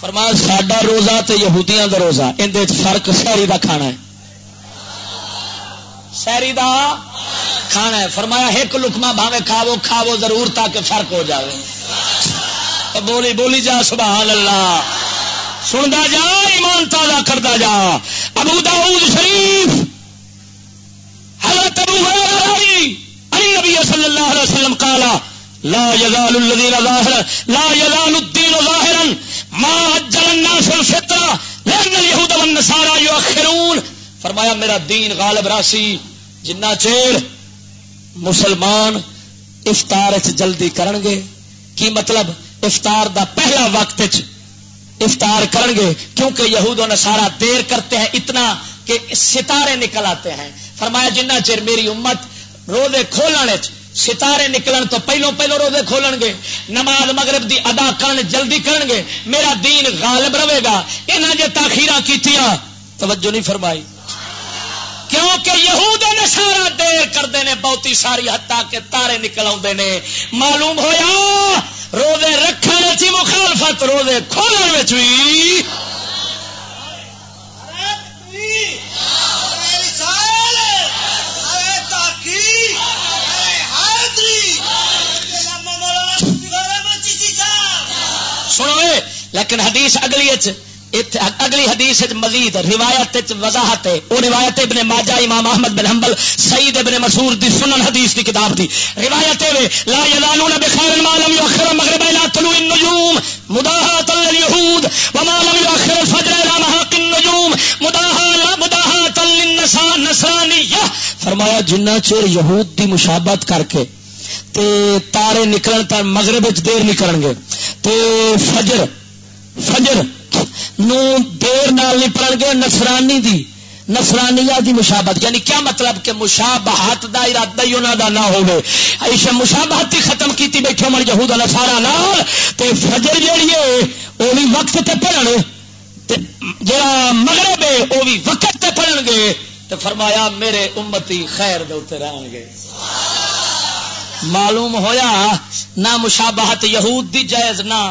فرمایا ساڈا روزہ تے یہودیاں دا روزہ اندے فرق سحری دا کھانا ہے سحری دا کھانا ہے فرمایا ایک لکما بھاوے کھاو کھاو ضرور تاکہ فرق ہو جائے بولی بولی جا سبحان اللہ۔ سنتا جا ایمان تازہ کرتا جا۔ ابو داؤد شریف حضرت ابو علی نبی صلی اللہ علیہ وسلم قالا، لا يزال الذين ظاهرا لا يزال الدين ظاهرا ما اجل الناس الفطره لان اليهود والنصارى يؤخرون۔ فرمایا، میرا دین غالب راسی، جنہ چیر مسلمان افطار جلدی کرن گے کی مطلب؟ افطار دا پہلا وقت افطار کریں گے کیونکہ یہود و نصارہ دیر کرتے ہیں اتنا کہ ستارے نکل آتے ہیں۔ فرمایا، جنہ چر میری امت روزے کھولنے ستارے نکلن تو پہلو پہلو روزے کھولن گے، نماز مغرب دی ادا کرن، جلدی کرن گے، میرا دین غالب رہے گا۔ انہیں جی تاخیر کی توجہ نہیں فرمائی۔ کیونکہ یہود نے سارا دیر کرتے ہیں بہتی ساری ہتا کے تارے نکل آتے ہیں معلوم ہوا روزے رکھنے چی مخالفت، روزے کھولنے بھی سنو لیکن حدیث اگلی اگلی حدیث مزید روایت وضاحت ہے۔ وہ روایت ابن ماجا امام احمد بن حنبل، سعید ابن مسور دی سنن حدیث دی کتاب دی۔ روایت لا یزالون بخیر ما لم یؤخر المغرب الى طلوع النجوم مداهات لليهود، وما لم يؤخر الفجر الى محاق النجوم مداهات مداهات للنصرانیہ فرمایا، جنہ چیر یہود دی مشابہت کر کے تے تارے نکلن تا مغرب دیر نکلن گے تے فجر فجر نو دیر نال نہیں پڑھ گے نفرانی دی نفرانیا دی مشابت یعنی کیا مطلب کہ مشابہت دا ارادہ ہی انہوں دا نہ ہوگے ایسا مشابہت ہی ختم کیتی بیٹھے من یہود نسارا نال۔ تے فجر جیڑی ہے وہ بھی وقت تے پڑھن۔ جڑا مغرب ہے وہ بھی وقت تے پڑھن گے۔ تو فرمایا، میرے امتی خیر دے اتنے رہن گے معلوم ہویا نہ مشابہت یہود دی جائز، نہ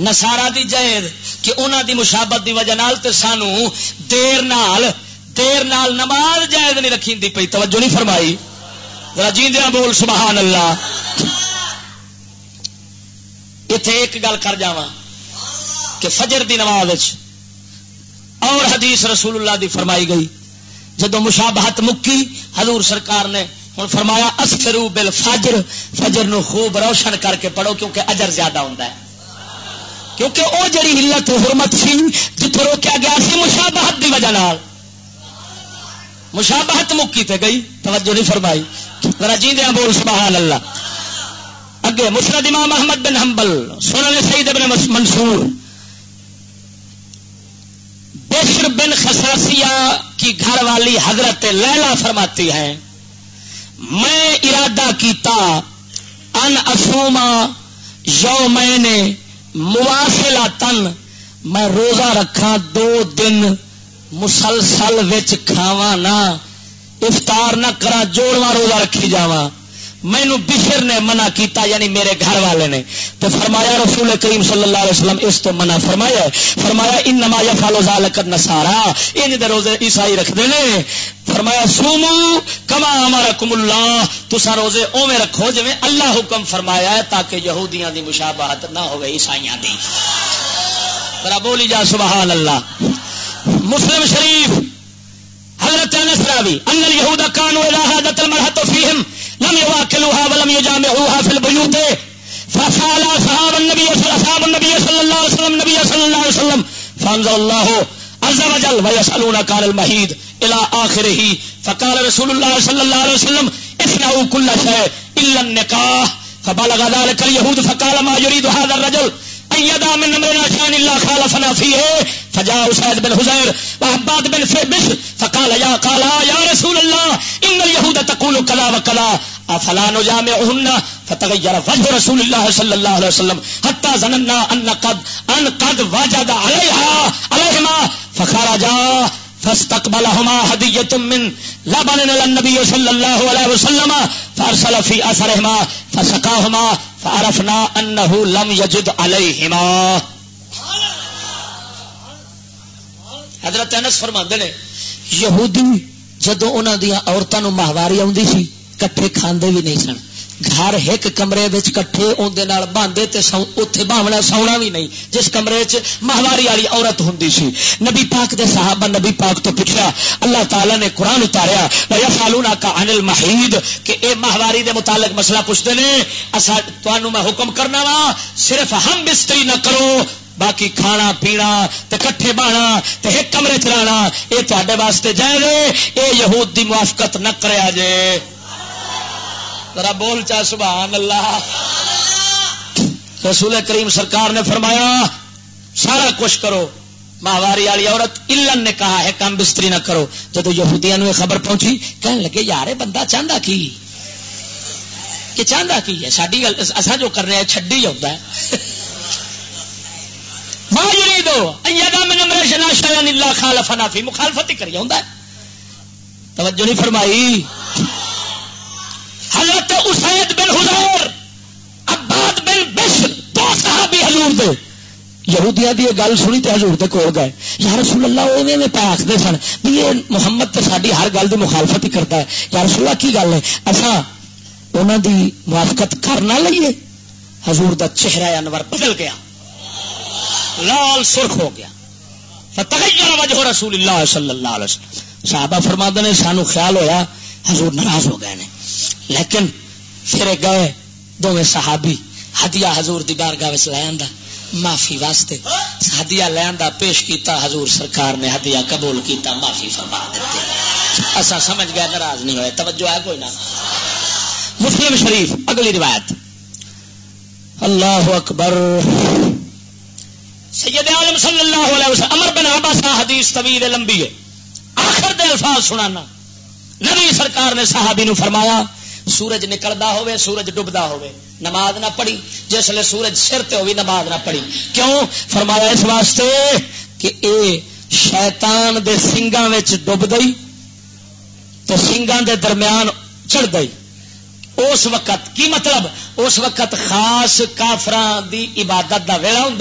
نسارا دی جائز کہ انہوں دی مشابت دی وجہ نال تے سانو دیر نال دیر نال نماز جائز نہیں رکھی دی پی توجہ نہیں فرمائی؟ ذرا بول سبحان اللہ اتے ایک گل کر جا کہ فجر دی نماز اور حدیث رسول اللہ دی فرمائی گئی۔ جدو مشابہت مکی، حضور سرکار نے ہوں فرمایا اسفرو بل فجر فجر نو خوب روشن کر کے پڑھو کیونکہ اجر زیادہ ہوتا ہے۔ کیونکہ وہ جڑی ہلت حرمت سی جتوں روکیا گیا سی مشابہت دی وجہ نال۔ مشابہت مکی تے گئی، توجہ نہیں فرمائی۔ ذرا جی بول، سبحان اللہ۔ اگے مسرد امام محمد بن حنبل، سنن سعید بن منصور۔ بشر بن خساسیہ کی گھر والی حضرت لیلا فرماتی ہے میں ارادہ کیتا ان اصوما یو میں نے مواصلہ تن میں روزہ رکھا دو دن مسلسل وچ کھاوا نہ، افطار نہ کرا جوڑواں روزہ رکھی جاواں۔ مینو بشر نے منع کیتا یعنی میرے گھر والے نے۔ تو فرمایا رسول کریم صلی اللہ علیہ وسلم اس تو منع فرمایا فرمایا ان نما یا فالو ذالک نسارا ان دے روزے عیسائی رکھتے ہیں، فرمایا سومو کما ہمارا اللہ۔ تسا روزے اوے رکھو جی اللہ حکم فرمایا ہے، تاکہ یہودیاں دی مشابہت نہ ہوئے عیسائیاں دی۔ ذرا بولی جا، سبحان اللہ۔ مسلم شریف، حضرت انس راوی، ان اليهود كانوا اذا هادت المرأة فيهم لم يواكلوها ولم يجامعوها في البيوت. فسال اصحاب النبي صلى اصحاب النبي صلى الله عليه وسلم، النبي صلى الله عليه وسلم فانزل الله عز وجل ويسالونك عن المهيد الى اخره فقال رسول الله صلى الله عليه وسلم اسنعوا كل شيء الا النكاح. فبلغ ذلك اليهود، فقال ما يريد هذا الرجل؟ ان يدع من امرنا شان الا خالفنا فيه فجاء اسيد بن حزير وعباد بن بشر فقال يا قال يا رسول الله ان اليهود تقول كذا وكذا افلا نجامعهن؟ فتغير وجه رسول الله صلى الله عليه وسلم حتى ظننا ان قد ان قد وجد عليها عليهما فخرجا فاستقبلهما هدية من لبن الى النبي صلى الله عليه وسلم، فارسل في اثرهما فسقاهما فعرفنا انه لم يجد عليهما حضرت انس فرماندے نے، یہودی جدو انہاں دیا عورتوں ماہواری آندی سی، کٹھے کھاندے بھی نہیں سن۔ گھر ایک کمرے کٹھے اندر باندھے اتنے باہنا سونا بھی نہیں، جس کمرے چ ماہواری والی عورت ہوں سی۔ نبی پاک دے صحابہ نبی پاک تو پوچھا اللہ تعالیٰ نے قرآن اتاریا یا فالونا کا انل محید کہ اے ماہواری دے متعلق مسئلہ پوچھتے ہیں اصا تمہوں میں حکم کرنا وا، صرف ہم بستری نہ کرو، باقی کھانا، پینا، تے کٹھے بانا تے ایک کمرے چلانا یہ تے واسطے جائے یہ یہود دی موافقت نہ کرے جے۔ ذرا بول چا، سبحان اللہ۔ رسول کریم سرکار نے فرمایا، سارا کچھ کرو۔ ماہواری والی عورت علن نے کہا ہے، کام بستری نہ کرو۔ جب یہودیاں یہ خبر پہنچی کہنے لگے، یار بندہ چاہتا کی؟ کہ چاہتا کی ہے؟ ساری گل اصا جو کر رہے ہیں چڈی ہوتا ہے۔ ماں دو مخالفت ہی کری ہوں توجہ نہیں فرمائی۔ حضرت اسید بن حضور عباد بن بشر، دو صحابی حضور دے۔ یہودیاں دی گل سنی تے حضور دے کول گئے۔ یا رسول اللہ اوویں میں پے آکھدے سن۔ بھی یہ محمد تے ساڈی ہر گل دی مخالفت ہی کرتا ہے۔ یا رسول اللہ، کی گل ہے؟ اساں انہاں دی موافقت کر نہ لئیے۔ حضور دا چہرہ انور بدل گیا۔ لال سرخ ہو گیا۔ فتغیر وجہ رسول اللہ صلی اللہ علیہ وسلم۔ صحابہ فرماتے نے، سانو خیال ہویا، حضور ناراض ہو گئے نے۔ لیکن پھر گئے دونوں صحابی ہدیا حضور دی بارگاہ لے آندا، معافی واسطے۔ ہدیا لے آندا، پیش کیتا، حضور سرکار نے ہدیا قبول کیتا، معافی فرما دیتے اسا سمجھ گئے، ناراض نہیں ہوئے، توجہ ہے کوئی نہ۔ مسلم شریف، اگلی روایت۔ اللہ اکبر۔ سید عالم صلی اللہ علیہ وسلم امر بن عباسہ حدیث طویل لمبی ہے۔ آخر دے الفاظ سنانا۔ نبی سرکار نے صحابی نو فرمایا سورج نکلتا ہوے سورج ڈبدا ہوے نماز نہ پڑھی جسے سورج سر تے ہوئی نماز نہ پڑھی۔ کیوں؟ فرمایا اس واسطے کہ اے شیطان دے سنگاں وچ ڈب گئی تو سنگاں دے درمیان چڑھ گئی۔ اس وقت کی مطلب؟ اس وقت خاص کافر دی عبادت دا ویلا ہوں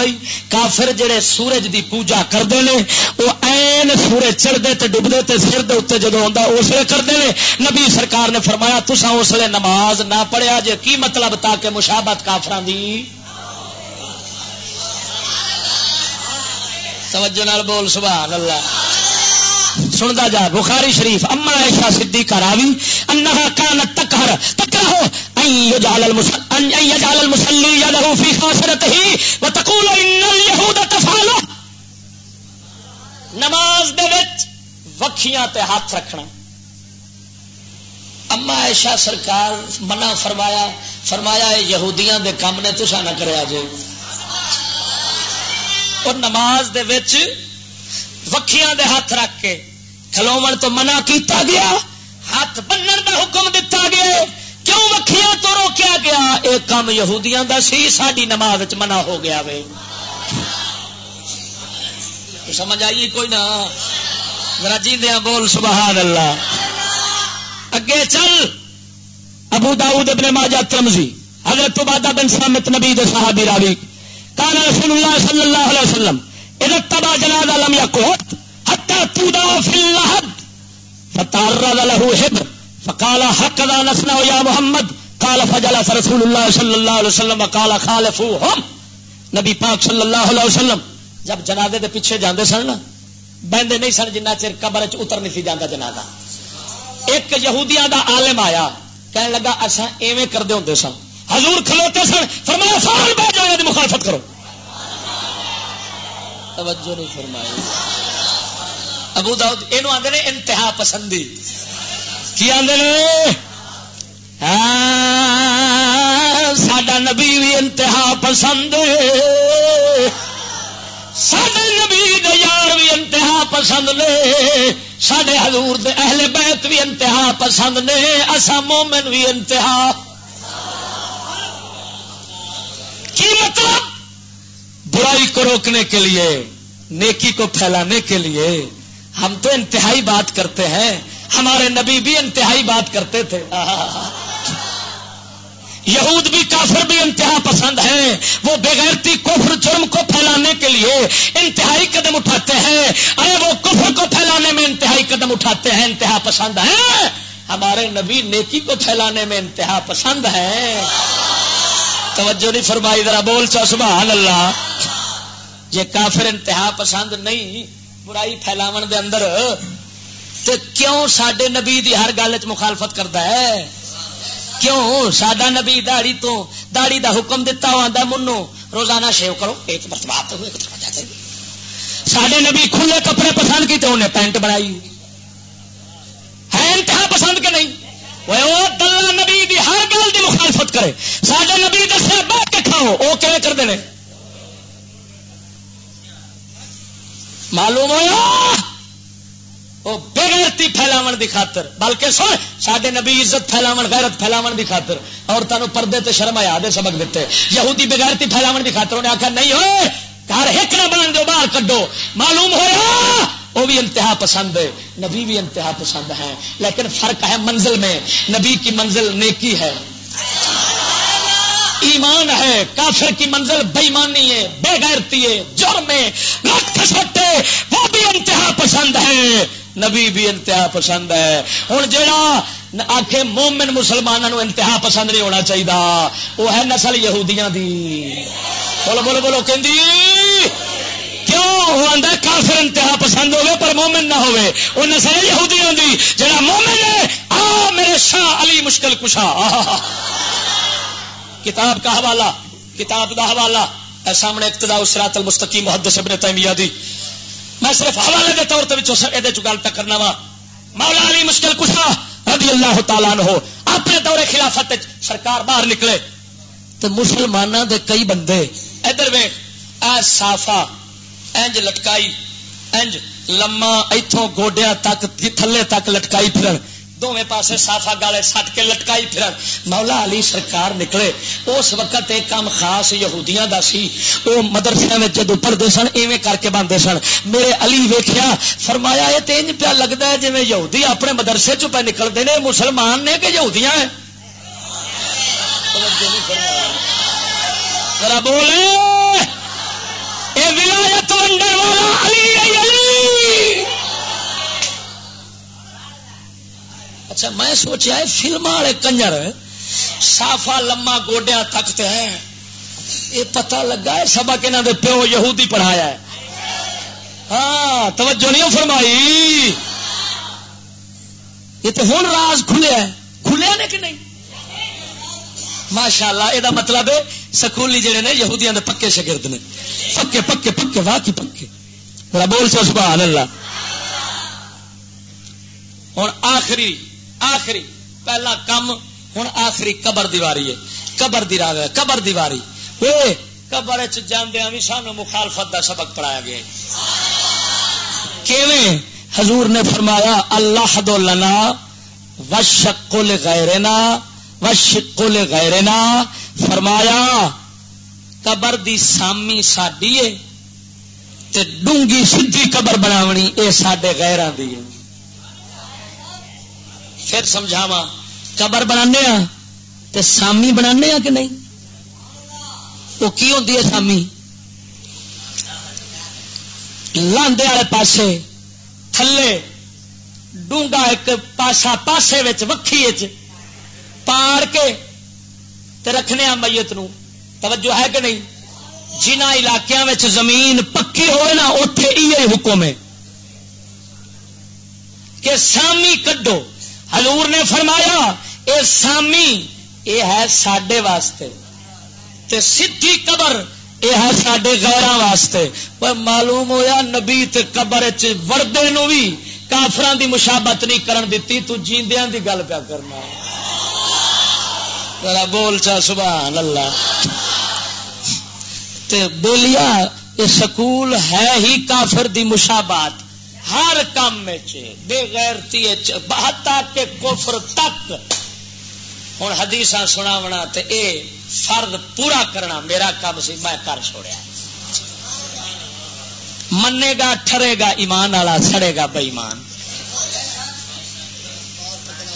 کافر جڑے سورج دی پوجا کرتے ہیں وہ این سورج چڑھتے تے ڈبتے تے سر دے اتنے جدو آتا اس لیے کرتے ہیں نبی سرکار نے فرمایا تسا اس لیے نماز نہ پڑھیا جے، کی مطلب تاکہ مشابت کافران دی؟ توجہ نال بول، سبحان اللہ۔ سنتا جا، بخاری شریف، اما ایشا سدھی کراوی انہا کانت تکہر تکرہو ان یجعل المسلی یدہو فی خاسرت ہی و تقول ان الیہود تفعلو. نماز دے وچ وکھیاں تے ہاتھ رکھنا۔ اما ایشا سرکار منع فرمایا فرمایا یہودیاں دے کام نے تسا نہ کریا جے۔ اور نماز دے وچ وکھیاں دے ہاتھ رکھ کے کھلو تو منع کیتا گیا، ہاتھ بننے کا حکم دتا گیا، کیوں وکھیاں تو روکیا گیا؟ ایک کام یہودیاں دا سی ساری نماز منع ہو گیا وے۔ سمجھ آئی کوئی نہ؟ رجی دیا بول سبحان اللہ اگے چل۔ ابو داؤد ابن ماجہ ترمزی حضرت عبادہ بن سامت نبی دے صحابی راوی کان رسول اللہ صلی اللہ علیہ وسلم اذا تبا جنازہ لم یقوت حتى تودا في اللحد فتعرض له هبر فقال هكذا نصنع يا محمد، قال فجلس رسول الله صلى الله عليه وسلم قال خالفوهم. نبی پاک صلی اللہ علیہ وسلم جب جنازے دے پیچھے جاندے سن نا، بہندے نہیں سن جنہ چر قبر چ اتر نہیں سی جاندا جنازہ۔ ایک یہودیاں دا عالم آیا کہنے لگا اسا ایویں کردے ہوندے سن۔ حضور کھلوتے سن، فرمایا فال بیٹھ جاؤ مخالفت کرو۔ توجہ نہیں فرمائی۔ ابو داؤد یہ آدھے نے انتہا پسندی۔ کی آدھے ہاں، سڈا نبی بھی انتہا پسند۔ سڈے نبی یار بھی انتہا پسند نے۔ سڈے حضور دے اہل بیت بھی انتہا پسند نے۔ اصا مومن بھی انتہا۔ کی مطلب؟ برائی کو روکنے کے لیے، نیکی کو پھیلانے کے لیے ہم تو انتہائی بات کرتے ہیں۔ ہمارے نبی بھی انتہائی بات کرتے تھے۔ یہود بھی کافر بھی انتہا پسند ہیں۔ وہ بغیرتی کفر جرم کو پھیلانے کے لیے انتہائی قدم اٹھاتے ہیں۔ ارے، وہ کفر کو پھیلانے میں انتہائی قدم اٹھاتے ہیں، انتہا پسند ہیں۔ ہمارے نبی نیکی کو پھیلانے میں انتہا پسند ہے توجہ نہیں فرمائی، ذرا بول چو سبحان اللہ۔ یہ کافر انتہا پسند نہیں، برائی پھیلاو دے اندر تو کیوں سڈے نبی دی ہر گل مخالفت کرتا ہے؟ کیوں سڈا نبی داڑی تو، داڑی دا حکم دتا ہوا منو روزانہ شیو کرو، ایک مرتبہ سڈے نبی کھلے کپڑے پسند کیتے، انہیں پینٹ بنائی۔ ہے انتہا پسند کہ نہیں؟ وہ نبی دی دی مخالفت کرے۔ سڈے نبی دسیا بہ کے کھاؤ وہ کہ کرتے ہیں معلوم ہوا وہ بےغیرتی پھیلاو دی خاطر۔ بلکہ سن سڈے نبی عزت پھیلاو غیرت پھیلاو دی خاطر۔ عورتوں پردے تے شرم آیا دے سبق دیتے یہودی بغیرتی پھیلاو دی خاطر انہیں آخر نہیں ہوئے، گھر ہک نہ بن دو باہر کڈو۔ معلوم ہوا وہ بھی انتہا پسند ہے، نبی بھی انتہا پسند ہے لیکن فرق ہے منزل میں، نبی کی منزل نیکی ہے۔ ایمان ہے، کافر کی منزل بےمانی ہے بے غیرتی ہے، جرم ہے لکھ سٹے، وہ بھی انتہا پسند ہے۔ نبی بھی انتہا پسند ہے۔ ہوں جا آخ مومن مسلمانوں انتہا پسند نہیں ہونا چاہیے وہ ہے نسل یہودیاں دی۔ بولو بولو بولو کہ کیوں؟ وہ آدھا کافر انتہا پسند ہوگی پر مومن نہ ہوئے۔ وہ نسل یہودیاں دی جڑا مومن ہے آ میرے شاہ علی مشکل کشا۔ کتاب کا حوالہ کتاب کا حوالہ۔ سامنے ابتدا اسرات المستقیم محدث ابن تیمیہ دی۔ میں صرف حوالے کے طور پہ گل تک کرنا وا۔ مولا علی مشکل کشا رضی اللہ تعالیٰ ہو اپنے دورے خلافت سرکار باہر نکلے۔ تو مسلمانوں دے کئی بندے۔ ادھر وے صافا انج لٹکائی، انج لما اتوں گوڈیا تک تھلے تک لٹکائی پھرن۔ دونوں پاسے سافا گالے سٹ کے لٹکائی پھر مولا علی سرکار نکلے۔ اس وقت ایک کام خاص یہودیاں دا سی۔ وہ مدرسے میں جدو پڑھتے سن، ایویں کر کے باندھے سن۔ میرے علی ویخیا فرمایا یہ تین پیا لگتا ہے جی یہودی اپنے مدرسے چ پہ نکلتے ہیں مسلمان نے کہ یہودیاں ہیں؟ بولے! یہ ولایت والا علی علی؟ اچھا میں سوچا ہے فلم والے کنجر سافا لما گوڈیا تکتے ہیں۔ یہ پتا لگا ہے سبق انہوں نے پیو یہودی پڑھایا ہے۔ ہاں توجہ نہیں فرمائی؟ یہ تو ہوں راز کھلیا ہے کھلیا نے کہ نہیں؟ ماشاء اللہ یہ مطلب ہے سکولی جہے نے یہودیاں دے پکے شگرد نے۔ پکے پکے پکے واہ کی پکے بول سو، سبحان اللہ۔ ہوں آخری آخری، پہلا کم ہوں آخری قبر دیواری ہے۔ قبر دی راہ، قبر دیواری قبر جاندیا ہاں بھی سانو مخالفت کا سبق پڑھایا گیا کیویں؟ حضور نے فرمایا، اللہ دو لنا و شکل غیرنا و غیرنا فرمایا قبر دی سامی ساڈی ہے تے ڈونگی سدھی قبر بناونی اے سڈے غیران دی ہے۔ پھر سمجھاوا قبر بنا تو سامی بنا کہ نہیں؟ وہ کی ہوتی ہے سامی؟ لاندے والے پاسے، تھلے، ڈونگا ایک پاسا پاسے وچ، وکھی پاڑ کے تے رکھنے ہاں میت نو توجہ ہے کہ نہیں؟ جنہ علاقوں زمین پکی ہوئے نا اتے یہ حکم ہے۔ کہ سامی کڈو۔ حضور نے فرمایا، اے سامی، اے ہے سڈے واسطے۔ تے سدھی قبر، اے ہے سڈے گورا واسطے۔ پر معلوم ہویا نبی تے قبر وردے نو بھی کافران دی مشابت نہیں کرن دیتی، تو جیندیاں دی گل پیا کرنا۔ ہے بول چا، سبحان اللہ۔ تے بولیا، یہ سکول ہے ہی کافر دی مشابات ہر کام میں بے غیرتی بہتا کے کفر تک۔ ہوں حدیث سنا بنا تے اے فرد پورا کرنا، میرا کام سی، میں کر چھوڑیا۔ منے گا، ٹھرے گا، ایمان والا سڑے گا بےمان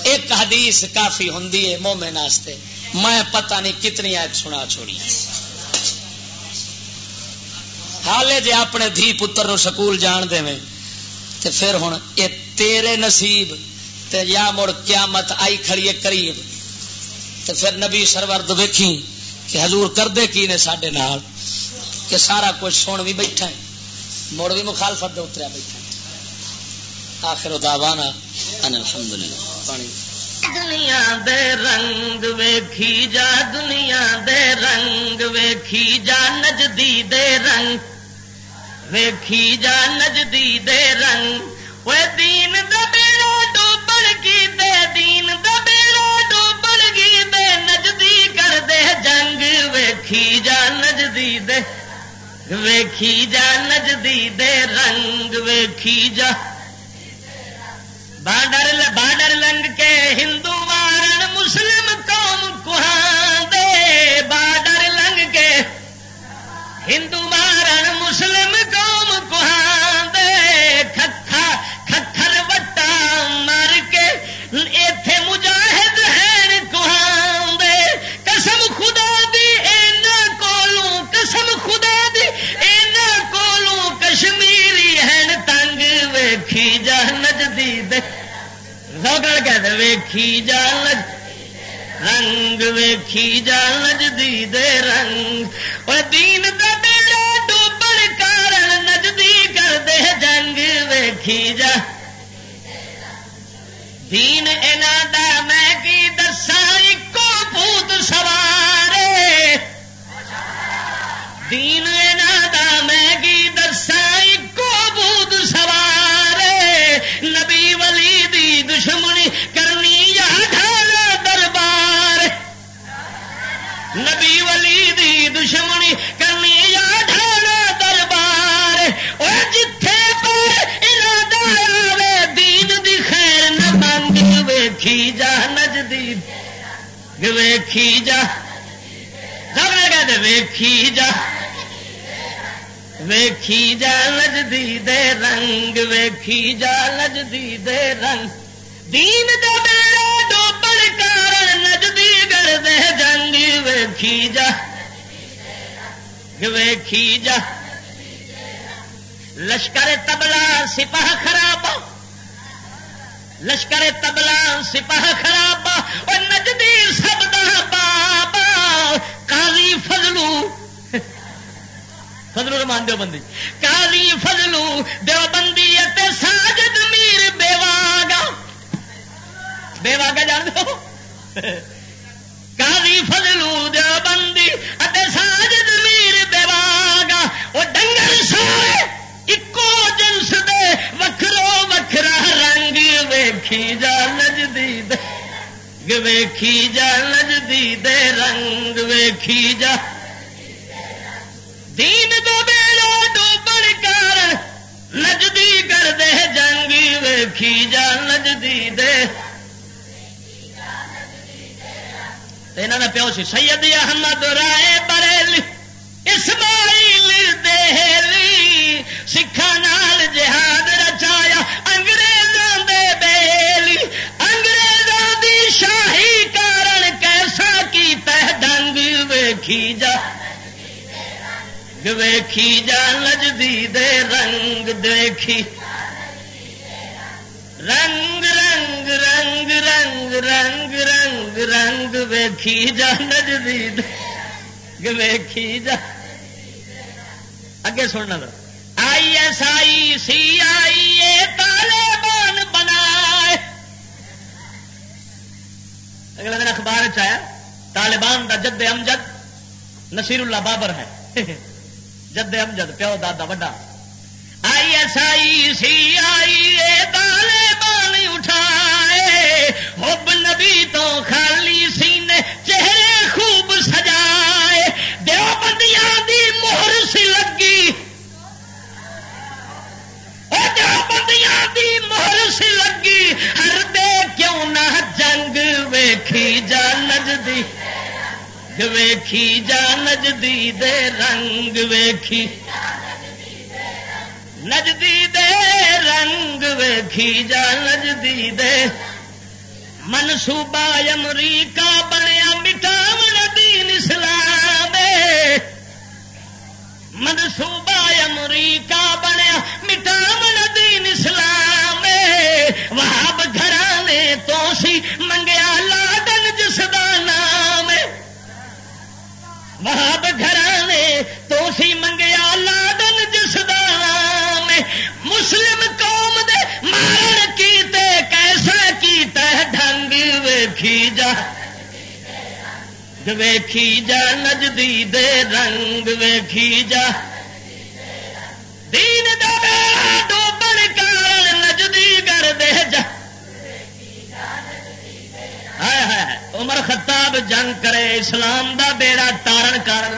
ایک حدیث کافی ہوں مومن واسطے۔ میں پتہ نہیں کتنی آیت سنا چھوڑی حالے جے اپنے دھی پتر نو سکول جان دے میں تے پھر ہوں یہ تیرے نصیب، تے یا مڑ قیامت آئی کھڑی ہے قریب۔ تے پھر نبی سرور سرورد ویکھی کہ حضور کردے کی نے سڈے نال، کہ سارا کچھ سن بھی بیٹھا ہے، مڑ بھی مخالفت دے اتریا بیٹھا آخر دعوانا ان الحمدللہ۔ پانی دنیا دے رنگ ویکھی جا، دنیا دے رنگ ویکھی جا، نجدی دے رنگ ویکھی جا، نجدی دے رنگ۔ وہ دین دا بیڑا ڈوبڑ کی دے، دین دا بیڑا ڈوبڑ گی دے۔ نجدی کر دے، جنگ ویکھی جا، نجدی دے۔ ویکھی جا، نجدی دے، رنگ ویکھی جا۔ بارڈر بارڈر لنگ کے ہندو مارن مسلم قوم کوہاں دے بارڈر لنگ کے ہندو مارن مسلم قوم کوہاں دے کھکھا کھکھر وٹا مار کے ایتھے مجاہد ہیں کوہاں دے قسم خدا دی اینا کولوں قسم خدا دی اینا کولوں کشمیری ہیں تنگ ویکھی جا سوگڑ کہتے ویکھی جا رنگ ویکھی جا نجدی دے رنگ وہ دین دا بیڑا ڈوبن کارن نجدی کر دے جنگ ویکھی جا دین اینا دا میں کی دسا ایکو پوت سوارے دین دشمنی کرنی یا ڈھالا دربار وہ جتھے پر ارادہ آوے دین دی خیر نہ بند ویکھی جا نجدی ویکھی جا سب کہتے ویکھی جا ویکھی جا نجدی دے رنگ ویکھی جا نجدی دے رنگ دین دا بیڑا ڈوبل کارن نجدی گڑ دے جنگ ویکھی جا ویکھی جا۔ لشکر تبلا سپاہ خراب۔ لشکر تبلا سپاہ خراب۔ اور نجدی سب دا بابا قاضی فضلو۔ فضلو رمان دیو بندی۔ قاضی فضلو دیو بندی ساجد میر بیواگا بیواگا جان دو۔ قاضی فضلو دیو بندی ساجد وہ ڈنگر سارے اکو جنس دے وکھرو وکھرا رنگ ویکھی جا نجدی دے ویکھی جا نجدی دے رنگ ویکھی جا۔ دین دو بیڑا ڈوبڑ کر، نجدی کر دے، جنگ ویکھی جا نجدی دے یہاں کا پیو سی سید احمد رائے بریلی اسماعیل دہلی سکھا نال جہاد رچایا انگریزوں دے بیلی انگریزوں دی شاہی کارن کیسا کی تہ ڈنگ ویکھی جا ویکھی جا نجدی دے رنگ دیکھی۔ رنگ رنگ رنگ رنگ رنگ رنگ رنگ ویکھی جا نجدی دے ویکھی جا۔ اگے سننا آئی ایس آئی سی آئی اے طالبان بنا اگلا دن اخبار چیا طالبان دا جد امجد نصیر اللہ بابر ہے۔ جد امجد، پیو دادا وڈا۔ آئی ایس آئی سی آئی اے طالبان اٹھائے۔ حب نبی تو خالی سینے، چہرے مہر سی لگی دیوبندیاں دی مہر سی لگی، ہر دے کیوں نہ جنگ ویکھی جا نجدی۔ ویکھی جا نجدی دے رنگ ویکھی۔ نجدی دے رنگ ویکھی جا نجدی دے۔ منصوبہ امریکہ بنیا مٹاون دین اسلام منصوبہ امریکہ بنیا مٹاون دین اسلام وہاب گھرانے تو سی منگیا لاڈن جس کا نام وہاب گھرانے تو سی منگیا لاڈن جس کا نام مسلم قوم دے مارن کیتے، کیسا کیتا ہے؟ ڈھنگ ویکھی جا۔ ویکھی جا نجدی دے رنگ ویکھی جا۔ دین دا بیڑا ڈوبن کار نجدی کر دے جا۔ عمر خطاب جنگ کرے، اسلام دا بیڑا تارن کر۔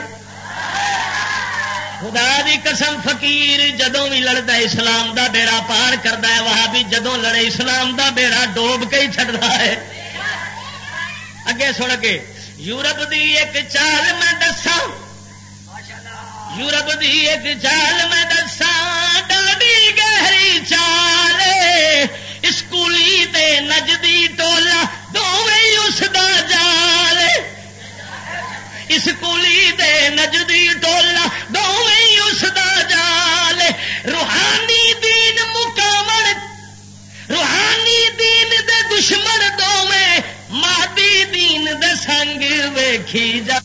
خدا دی قسم، فقیر جدوں بھی لڑتا اسلام دا بیڑا پار کرتا ہے وہاں بھی جدوں لڑے، اسلام دا بیڑا ڈوب کے ہی چڑھتا ہے۔ اگے سن کے یورپ دی ایک چال میں دسا یورپ دی ایک چال میں دسا ڈاڈی گہری چال۔ اسکولی تے نجدی ٹولا دونوں اس دا جال۔ اسکولی دے نجدی ٹولا دونوں اس دا جال۔ روحانی دین مکاون روحانی دین دے دشمن دونوں مہدی دین دسنگ ویکھی جا